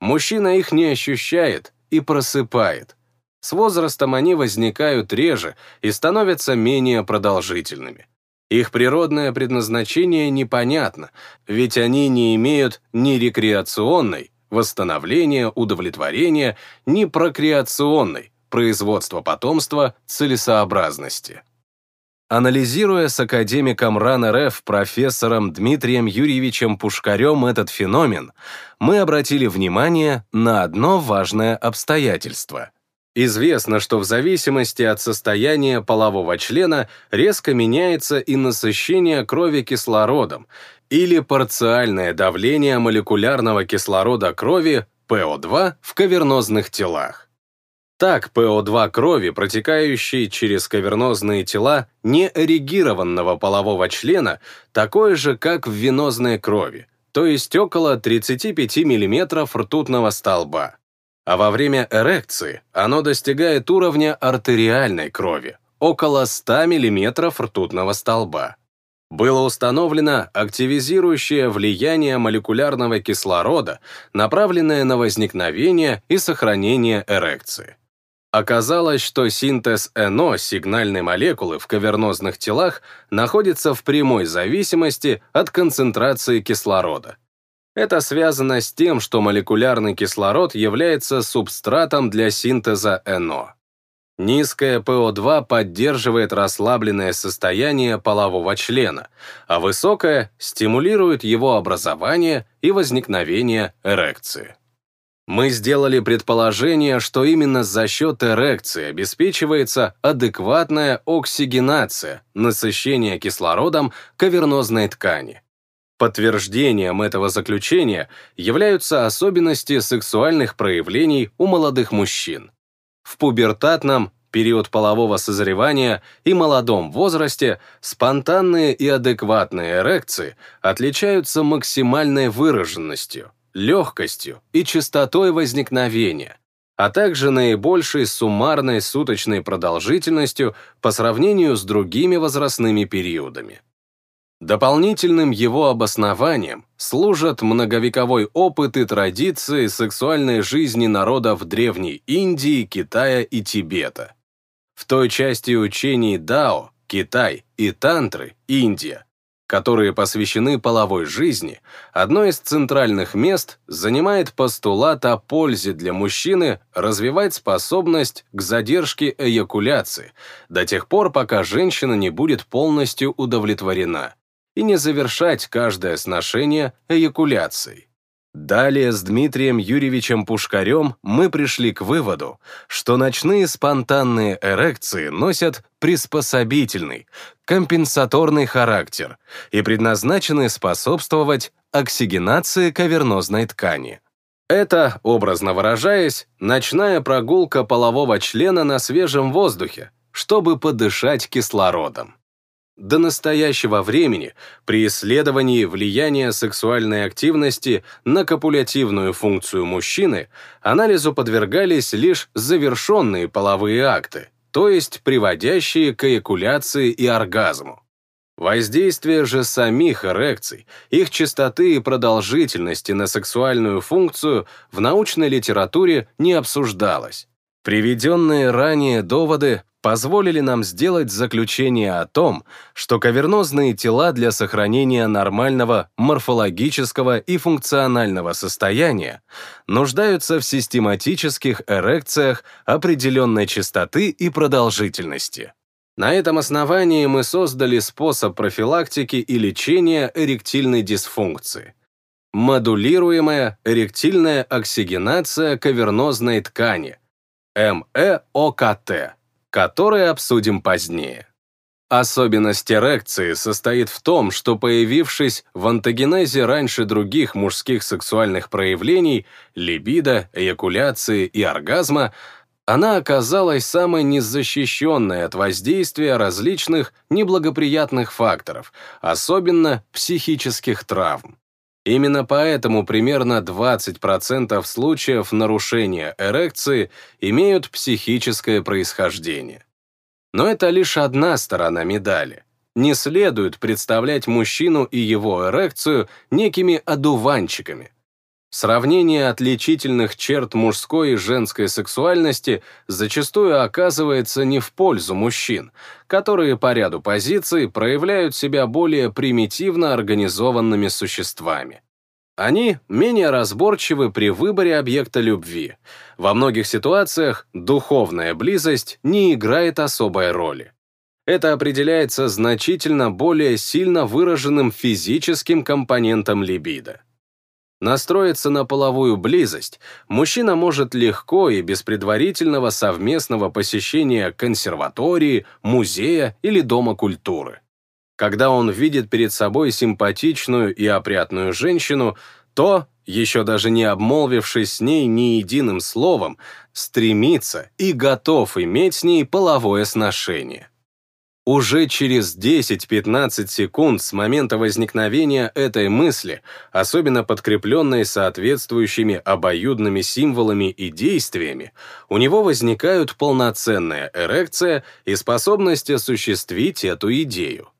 Мужчина их не ощущает и просыпает, с возрастом они возникают реже и становятся менее продолжительными. Их природное предназначение непонятно, ведь они не имеют ни рекреационной, восстановления, удовлетворения, ни прокреационной, производства потомства, целесообразности. Анализируя с академиком РАН РФ профессором Дмитрием Юрьевичем Пушкарем этот феномен, мы обратили внимание на одно важное обстоятельство – Известно, что в зависимости от состояния полового члена резко меняется и насыщение крови кислородом или парциальное давление молекулярного кислорода крови ПО2 в кавернозных телах. Так, ПО2 крови, протекающей через кавернозные тела неэрегированного полового члена, такое же, как в венозной крови, то есть около 35 мм ртутного столба а во время эрекции оно достигает уровня артериальной крови, около 100 мм ртутного столба. Было установлено активизирующее влияние молекулярного кислорода, направленное на возникновение и сохранение эрекции. Оказалось, что синтез НО сигнальной молекулы в кавернозных телах находится в прямой зависимости от концентрации кислорода, это связано с тем, что молекулярный кислород является субстратом для синтеза НО. Низкое ПО2 поддерживает расслабленное состояние полового члена, а высокое стимулирует его образование и возникновение эрекции. Мы сделали предположение, что именно за счет эрекции обеспечивается адекватная оксигенация, насыщение кислородом кавернозной ткани. Подтверждением этого заключения являются особенности сексуальных проявлений у молодых мужчин. В пубертатном, период полового созревания и молодом возрасте спонтанные и адекватные эрекции отличаются максимальной выраженностью, легкостью и частотой возникновения, а также наибольшей суммарной суточной продолжительностью по сравнению с другими возрастными периодами. Дополнительным его обоснованием служат многовековой опыт и традиции сексуальной жизни народов Древней Индии, Китая и Тибета. В той части учений Дао, Китай и Тантры, Индия, которые посвящены половой жизни, одно из центральных мест занимает постулат о пользе для мужчины развивать способность к задержке эякуляции до тех пор, пока женщина не будет полностью удовлетворена и не завершать каждое сношение эякуляцией. Далее с Дмитрием Юрьевичем Пушкарем мы пришли к выводу, что ночные спонтанные эрекции носят приспособительный, компенсаторный характер и предназначены способствовать оксигенации кавернозной ткани. Это, образно выражаясь, ночная прогулка полового члена на свежем воздухе, чтобы подышать кислородом. До настоящего времени при исследовании влияния сексуальной активности на копулятивную функцию мужчины анализу подвергались лишь завершенные половые акты, то есть приводящие к эякуляции и оргазму. Воздействие же самих эрекций, их частоты и продолжительности на сексуальную функцию в научной литературе не обсуждалось. Приведенные ранее доводы позволили нам сделать заключение о том, что кавернозные тела для сохранения нормального морфологического и функционального состояния нуждаются в систематических эрекциях определенной частоты и продолжительности. На этом основании мы создали способ профилактики и лечения эректильной дисфункции. Модулируемая эректильная оксигенация кавернозной ткани, МЭОКТ которые обсудим позднее. Особенность эрекции состоит в том, что появившись в антогенезе раньше других мужских сексуальных проявлений, либидо, эякуляции и оргазма, она оказалась самой незащищенной от воздействия различных неблагоприятных факторов, особенно психических травм. Именно поэтому примерно 20% случаев нарушения эрекции имеют психическое происхождение. Но это лишь одна сторона медали. Не следует представлять мужчину и его эрекцию некими одуванчиками. Сравнение отличительных черт мужской и женской сексуальности зачастую оказывается не в пользу мужчин, которые по ряду позиций проявляют себя более примитивно организованными существами. Они менее разборчивы при выборе объекта любви. Во многих ситуациях духовная близость не играет особой роли. Это определяется значительно более сильно выраженным физическим компонентом либидо. Настроиться на половую близость мужчина может легко и без предварительного совместного посещения консерватории, музея или дома культуры. Когда он видит перед собой симпатичную и опрятную женщину, то, еще даже не обмолвившись с ней ни единым словом, стремится и готов иметь с ней половое сношение. Уже через 10-15 секунд с момента возникновения этой мысли, особенно подкрепленной соответствующими обоюдными символами и действиями, у него возникают полноценная эрекция и способность осуществить эту идею.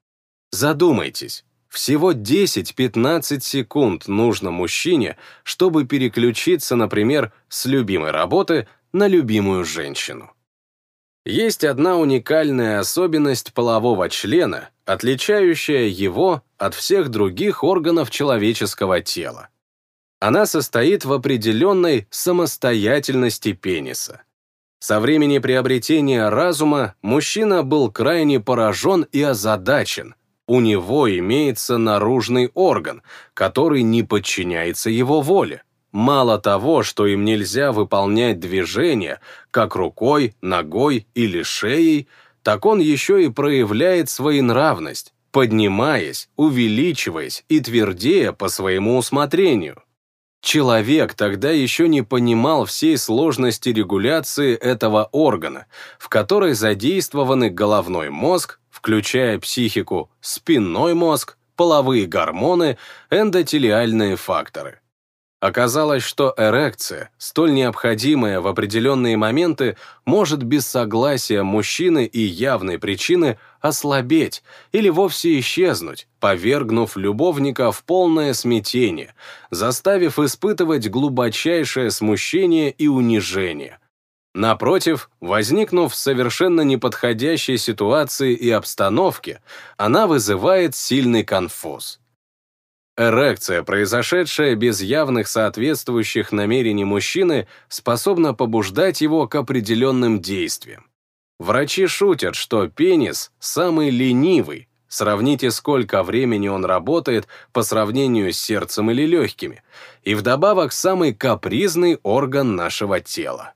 Задумайтесь, всего 10-15 секунд нужно мужчине, чтобы переключиться, например, с любимой работы на любимую женщину. Есть одна уникальная особенность полового члена, отличающая его от всех других органов человеческого тела. Она состоит в определенной самостоятельности пениса. Со времени приобретения разума мужчина был крайне поражен и озадачен. У него имеется наружный орган, который не подчиняется его воле. Мало того, что им нельзя выполнять движения, как рукой, ногой или шеей, так он еще и проявляет своенравность, поднимаясь, увеличиваясь и твердея по своему усмотрению. Человек тогда еще не понимал всей сложности регуляции этого органа, в которой задействованы головной мозг, включая психику, спинной мозг, половые гормоны, эндотелиальные факторы. Оказалось, что эрекция, столь необходимая в определенные моменты, может без согласия мужчины и явной причины ослабеть или вовсе исчезнуть, повергнув любовника в полное смятение, заставив испытывать глубочайшее смущение и унижение. Напротив, возникнув в совершенно неподходящей ситуации и обстановке, она вызывает сильный конфуз. Эрекция, произошедшая без явных соответствующих намерений мужчины, способна побуждать его к определенным действиям. Врачи шутят, что пенис самый ленивый. Сравните, сколько времени он работает по сравнению с сердцем или легкими. И вдобавок самый капризный орган нашего тела.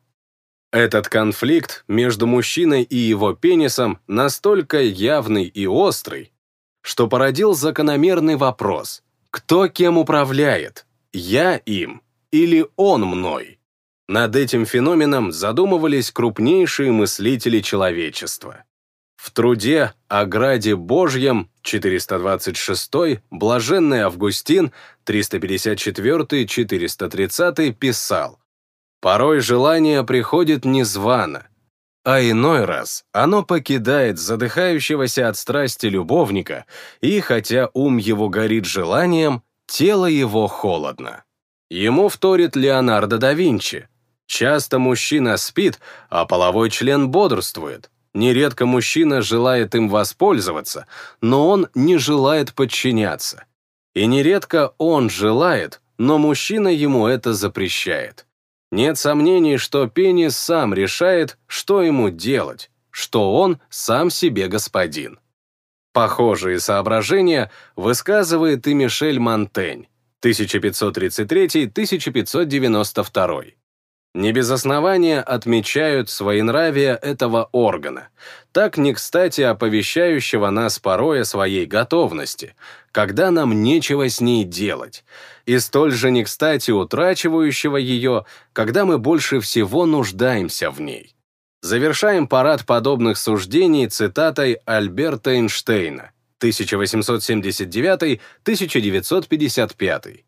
Этот конфликт между мужчиной и его пенисом настолько явный и острый, что породил закономерный вопрос – кто кем управляет? Я им или он мной? Над этим феноменом задумывались крупнейшие мыслители человечества. В труде о Граде Божьем 426 Блаженный Августин 354-430 писал «Порой желание приходит незвано, а иной раз оно покидает задыхающегося от страсти любовника, и хотя ум его горит желанием, тело его холодно. Ему вторит Леонардо да Винчи. Часто мужчина спит, а половой член бодрствует. Нередко мужчина желает им воспользоваться, но он не желает подчиняться. И нередко он желает, но мужчина ему это запрещает. Нет сомнений, что пенис сам решает, что ему делать, что он сам себе господин. Похожие соображения высказывает и Мишель Монтень, 1533-1592. Не без основания отмечают своенравие этого органа, так не кстати оповещающего нас порой о своей готовности, когда нам нечего с ней делать, и столь же не кстати утрачивающего ее, когда мы больше всего нуждаемся в ней. Завершаем парад подобных суждений цитатой Альберта Эйнштейна 1879-1955.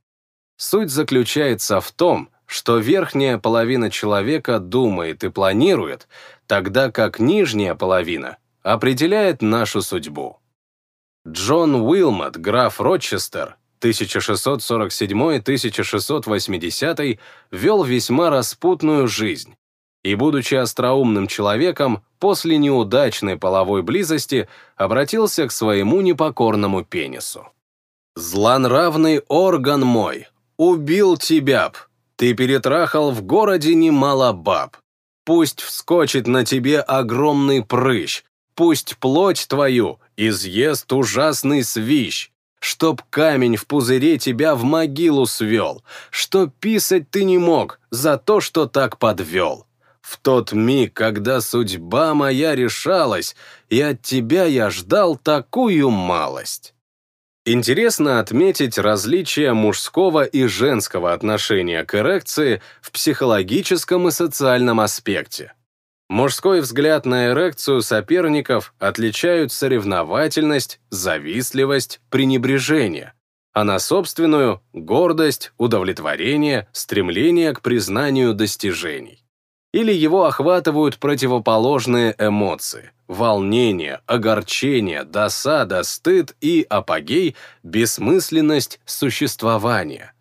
Суть заключается в том, что верхняя половина человека думает и планирует, тогда как нижняя половина определяет нашу судьбу. Джон Уилмот, граф Рочестер, 1647-1680, вел весьма распутную жизнь, и, будучи остроумным человеком, после неудачной половой близости обратился к своему непокорному пенису. «Злонравный орган мой, убил тебя б, ты перетрахал в городе немало баб. Пусть вскочит на тебе огромный прыщ, пусть плоть твою изъест ужасный свищ, чтоб камень в пузыре тебя в могилу свел, что писать ты не мог за то, что так подвел. В тот миг, когда судьба моя решалась, и от тебя я ждал такую малость. Интересно отметить различия мужского и женского отношения к эрекции в психологическом и социальном аспекте. Мужской взгляд на эрекцию соперников отличают соревновательность, завистливость, пренебрежение, а на собственную – гордость, удовлетворение, стремление к признанию достижений или его охватывают противоположные эмоции – волнение, огорчение, досада, стыд и апогей – бессмысленность существования.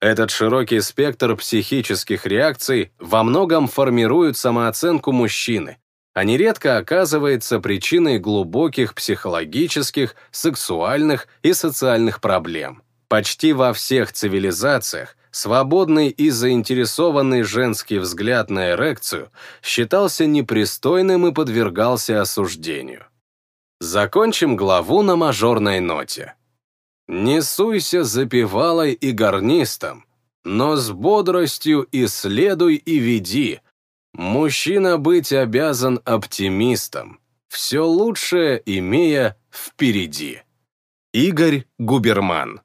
Этот широкий спектр психических реакций во многом формирует самооценку мужчины, а нередко оказывается причиной глубоких психологических, сексуальных и социальных проблем. Почти во всех цивилизациях свободный и заинтересованный женский взгляд на эрекцию считался непристойным и подвергался осуждению. Закончим главу на мажорной ноте. Не суйся запевалой и гарнистом, но с бодростью исследуй и веди. Мужчина быть обязан оптимистом, все лучшее имея впереди. Игорь Губерман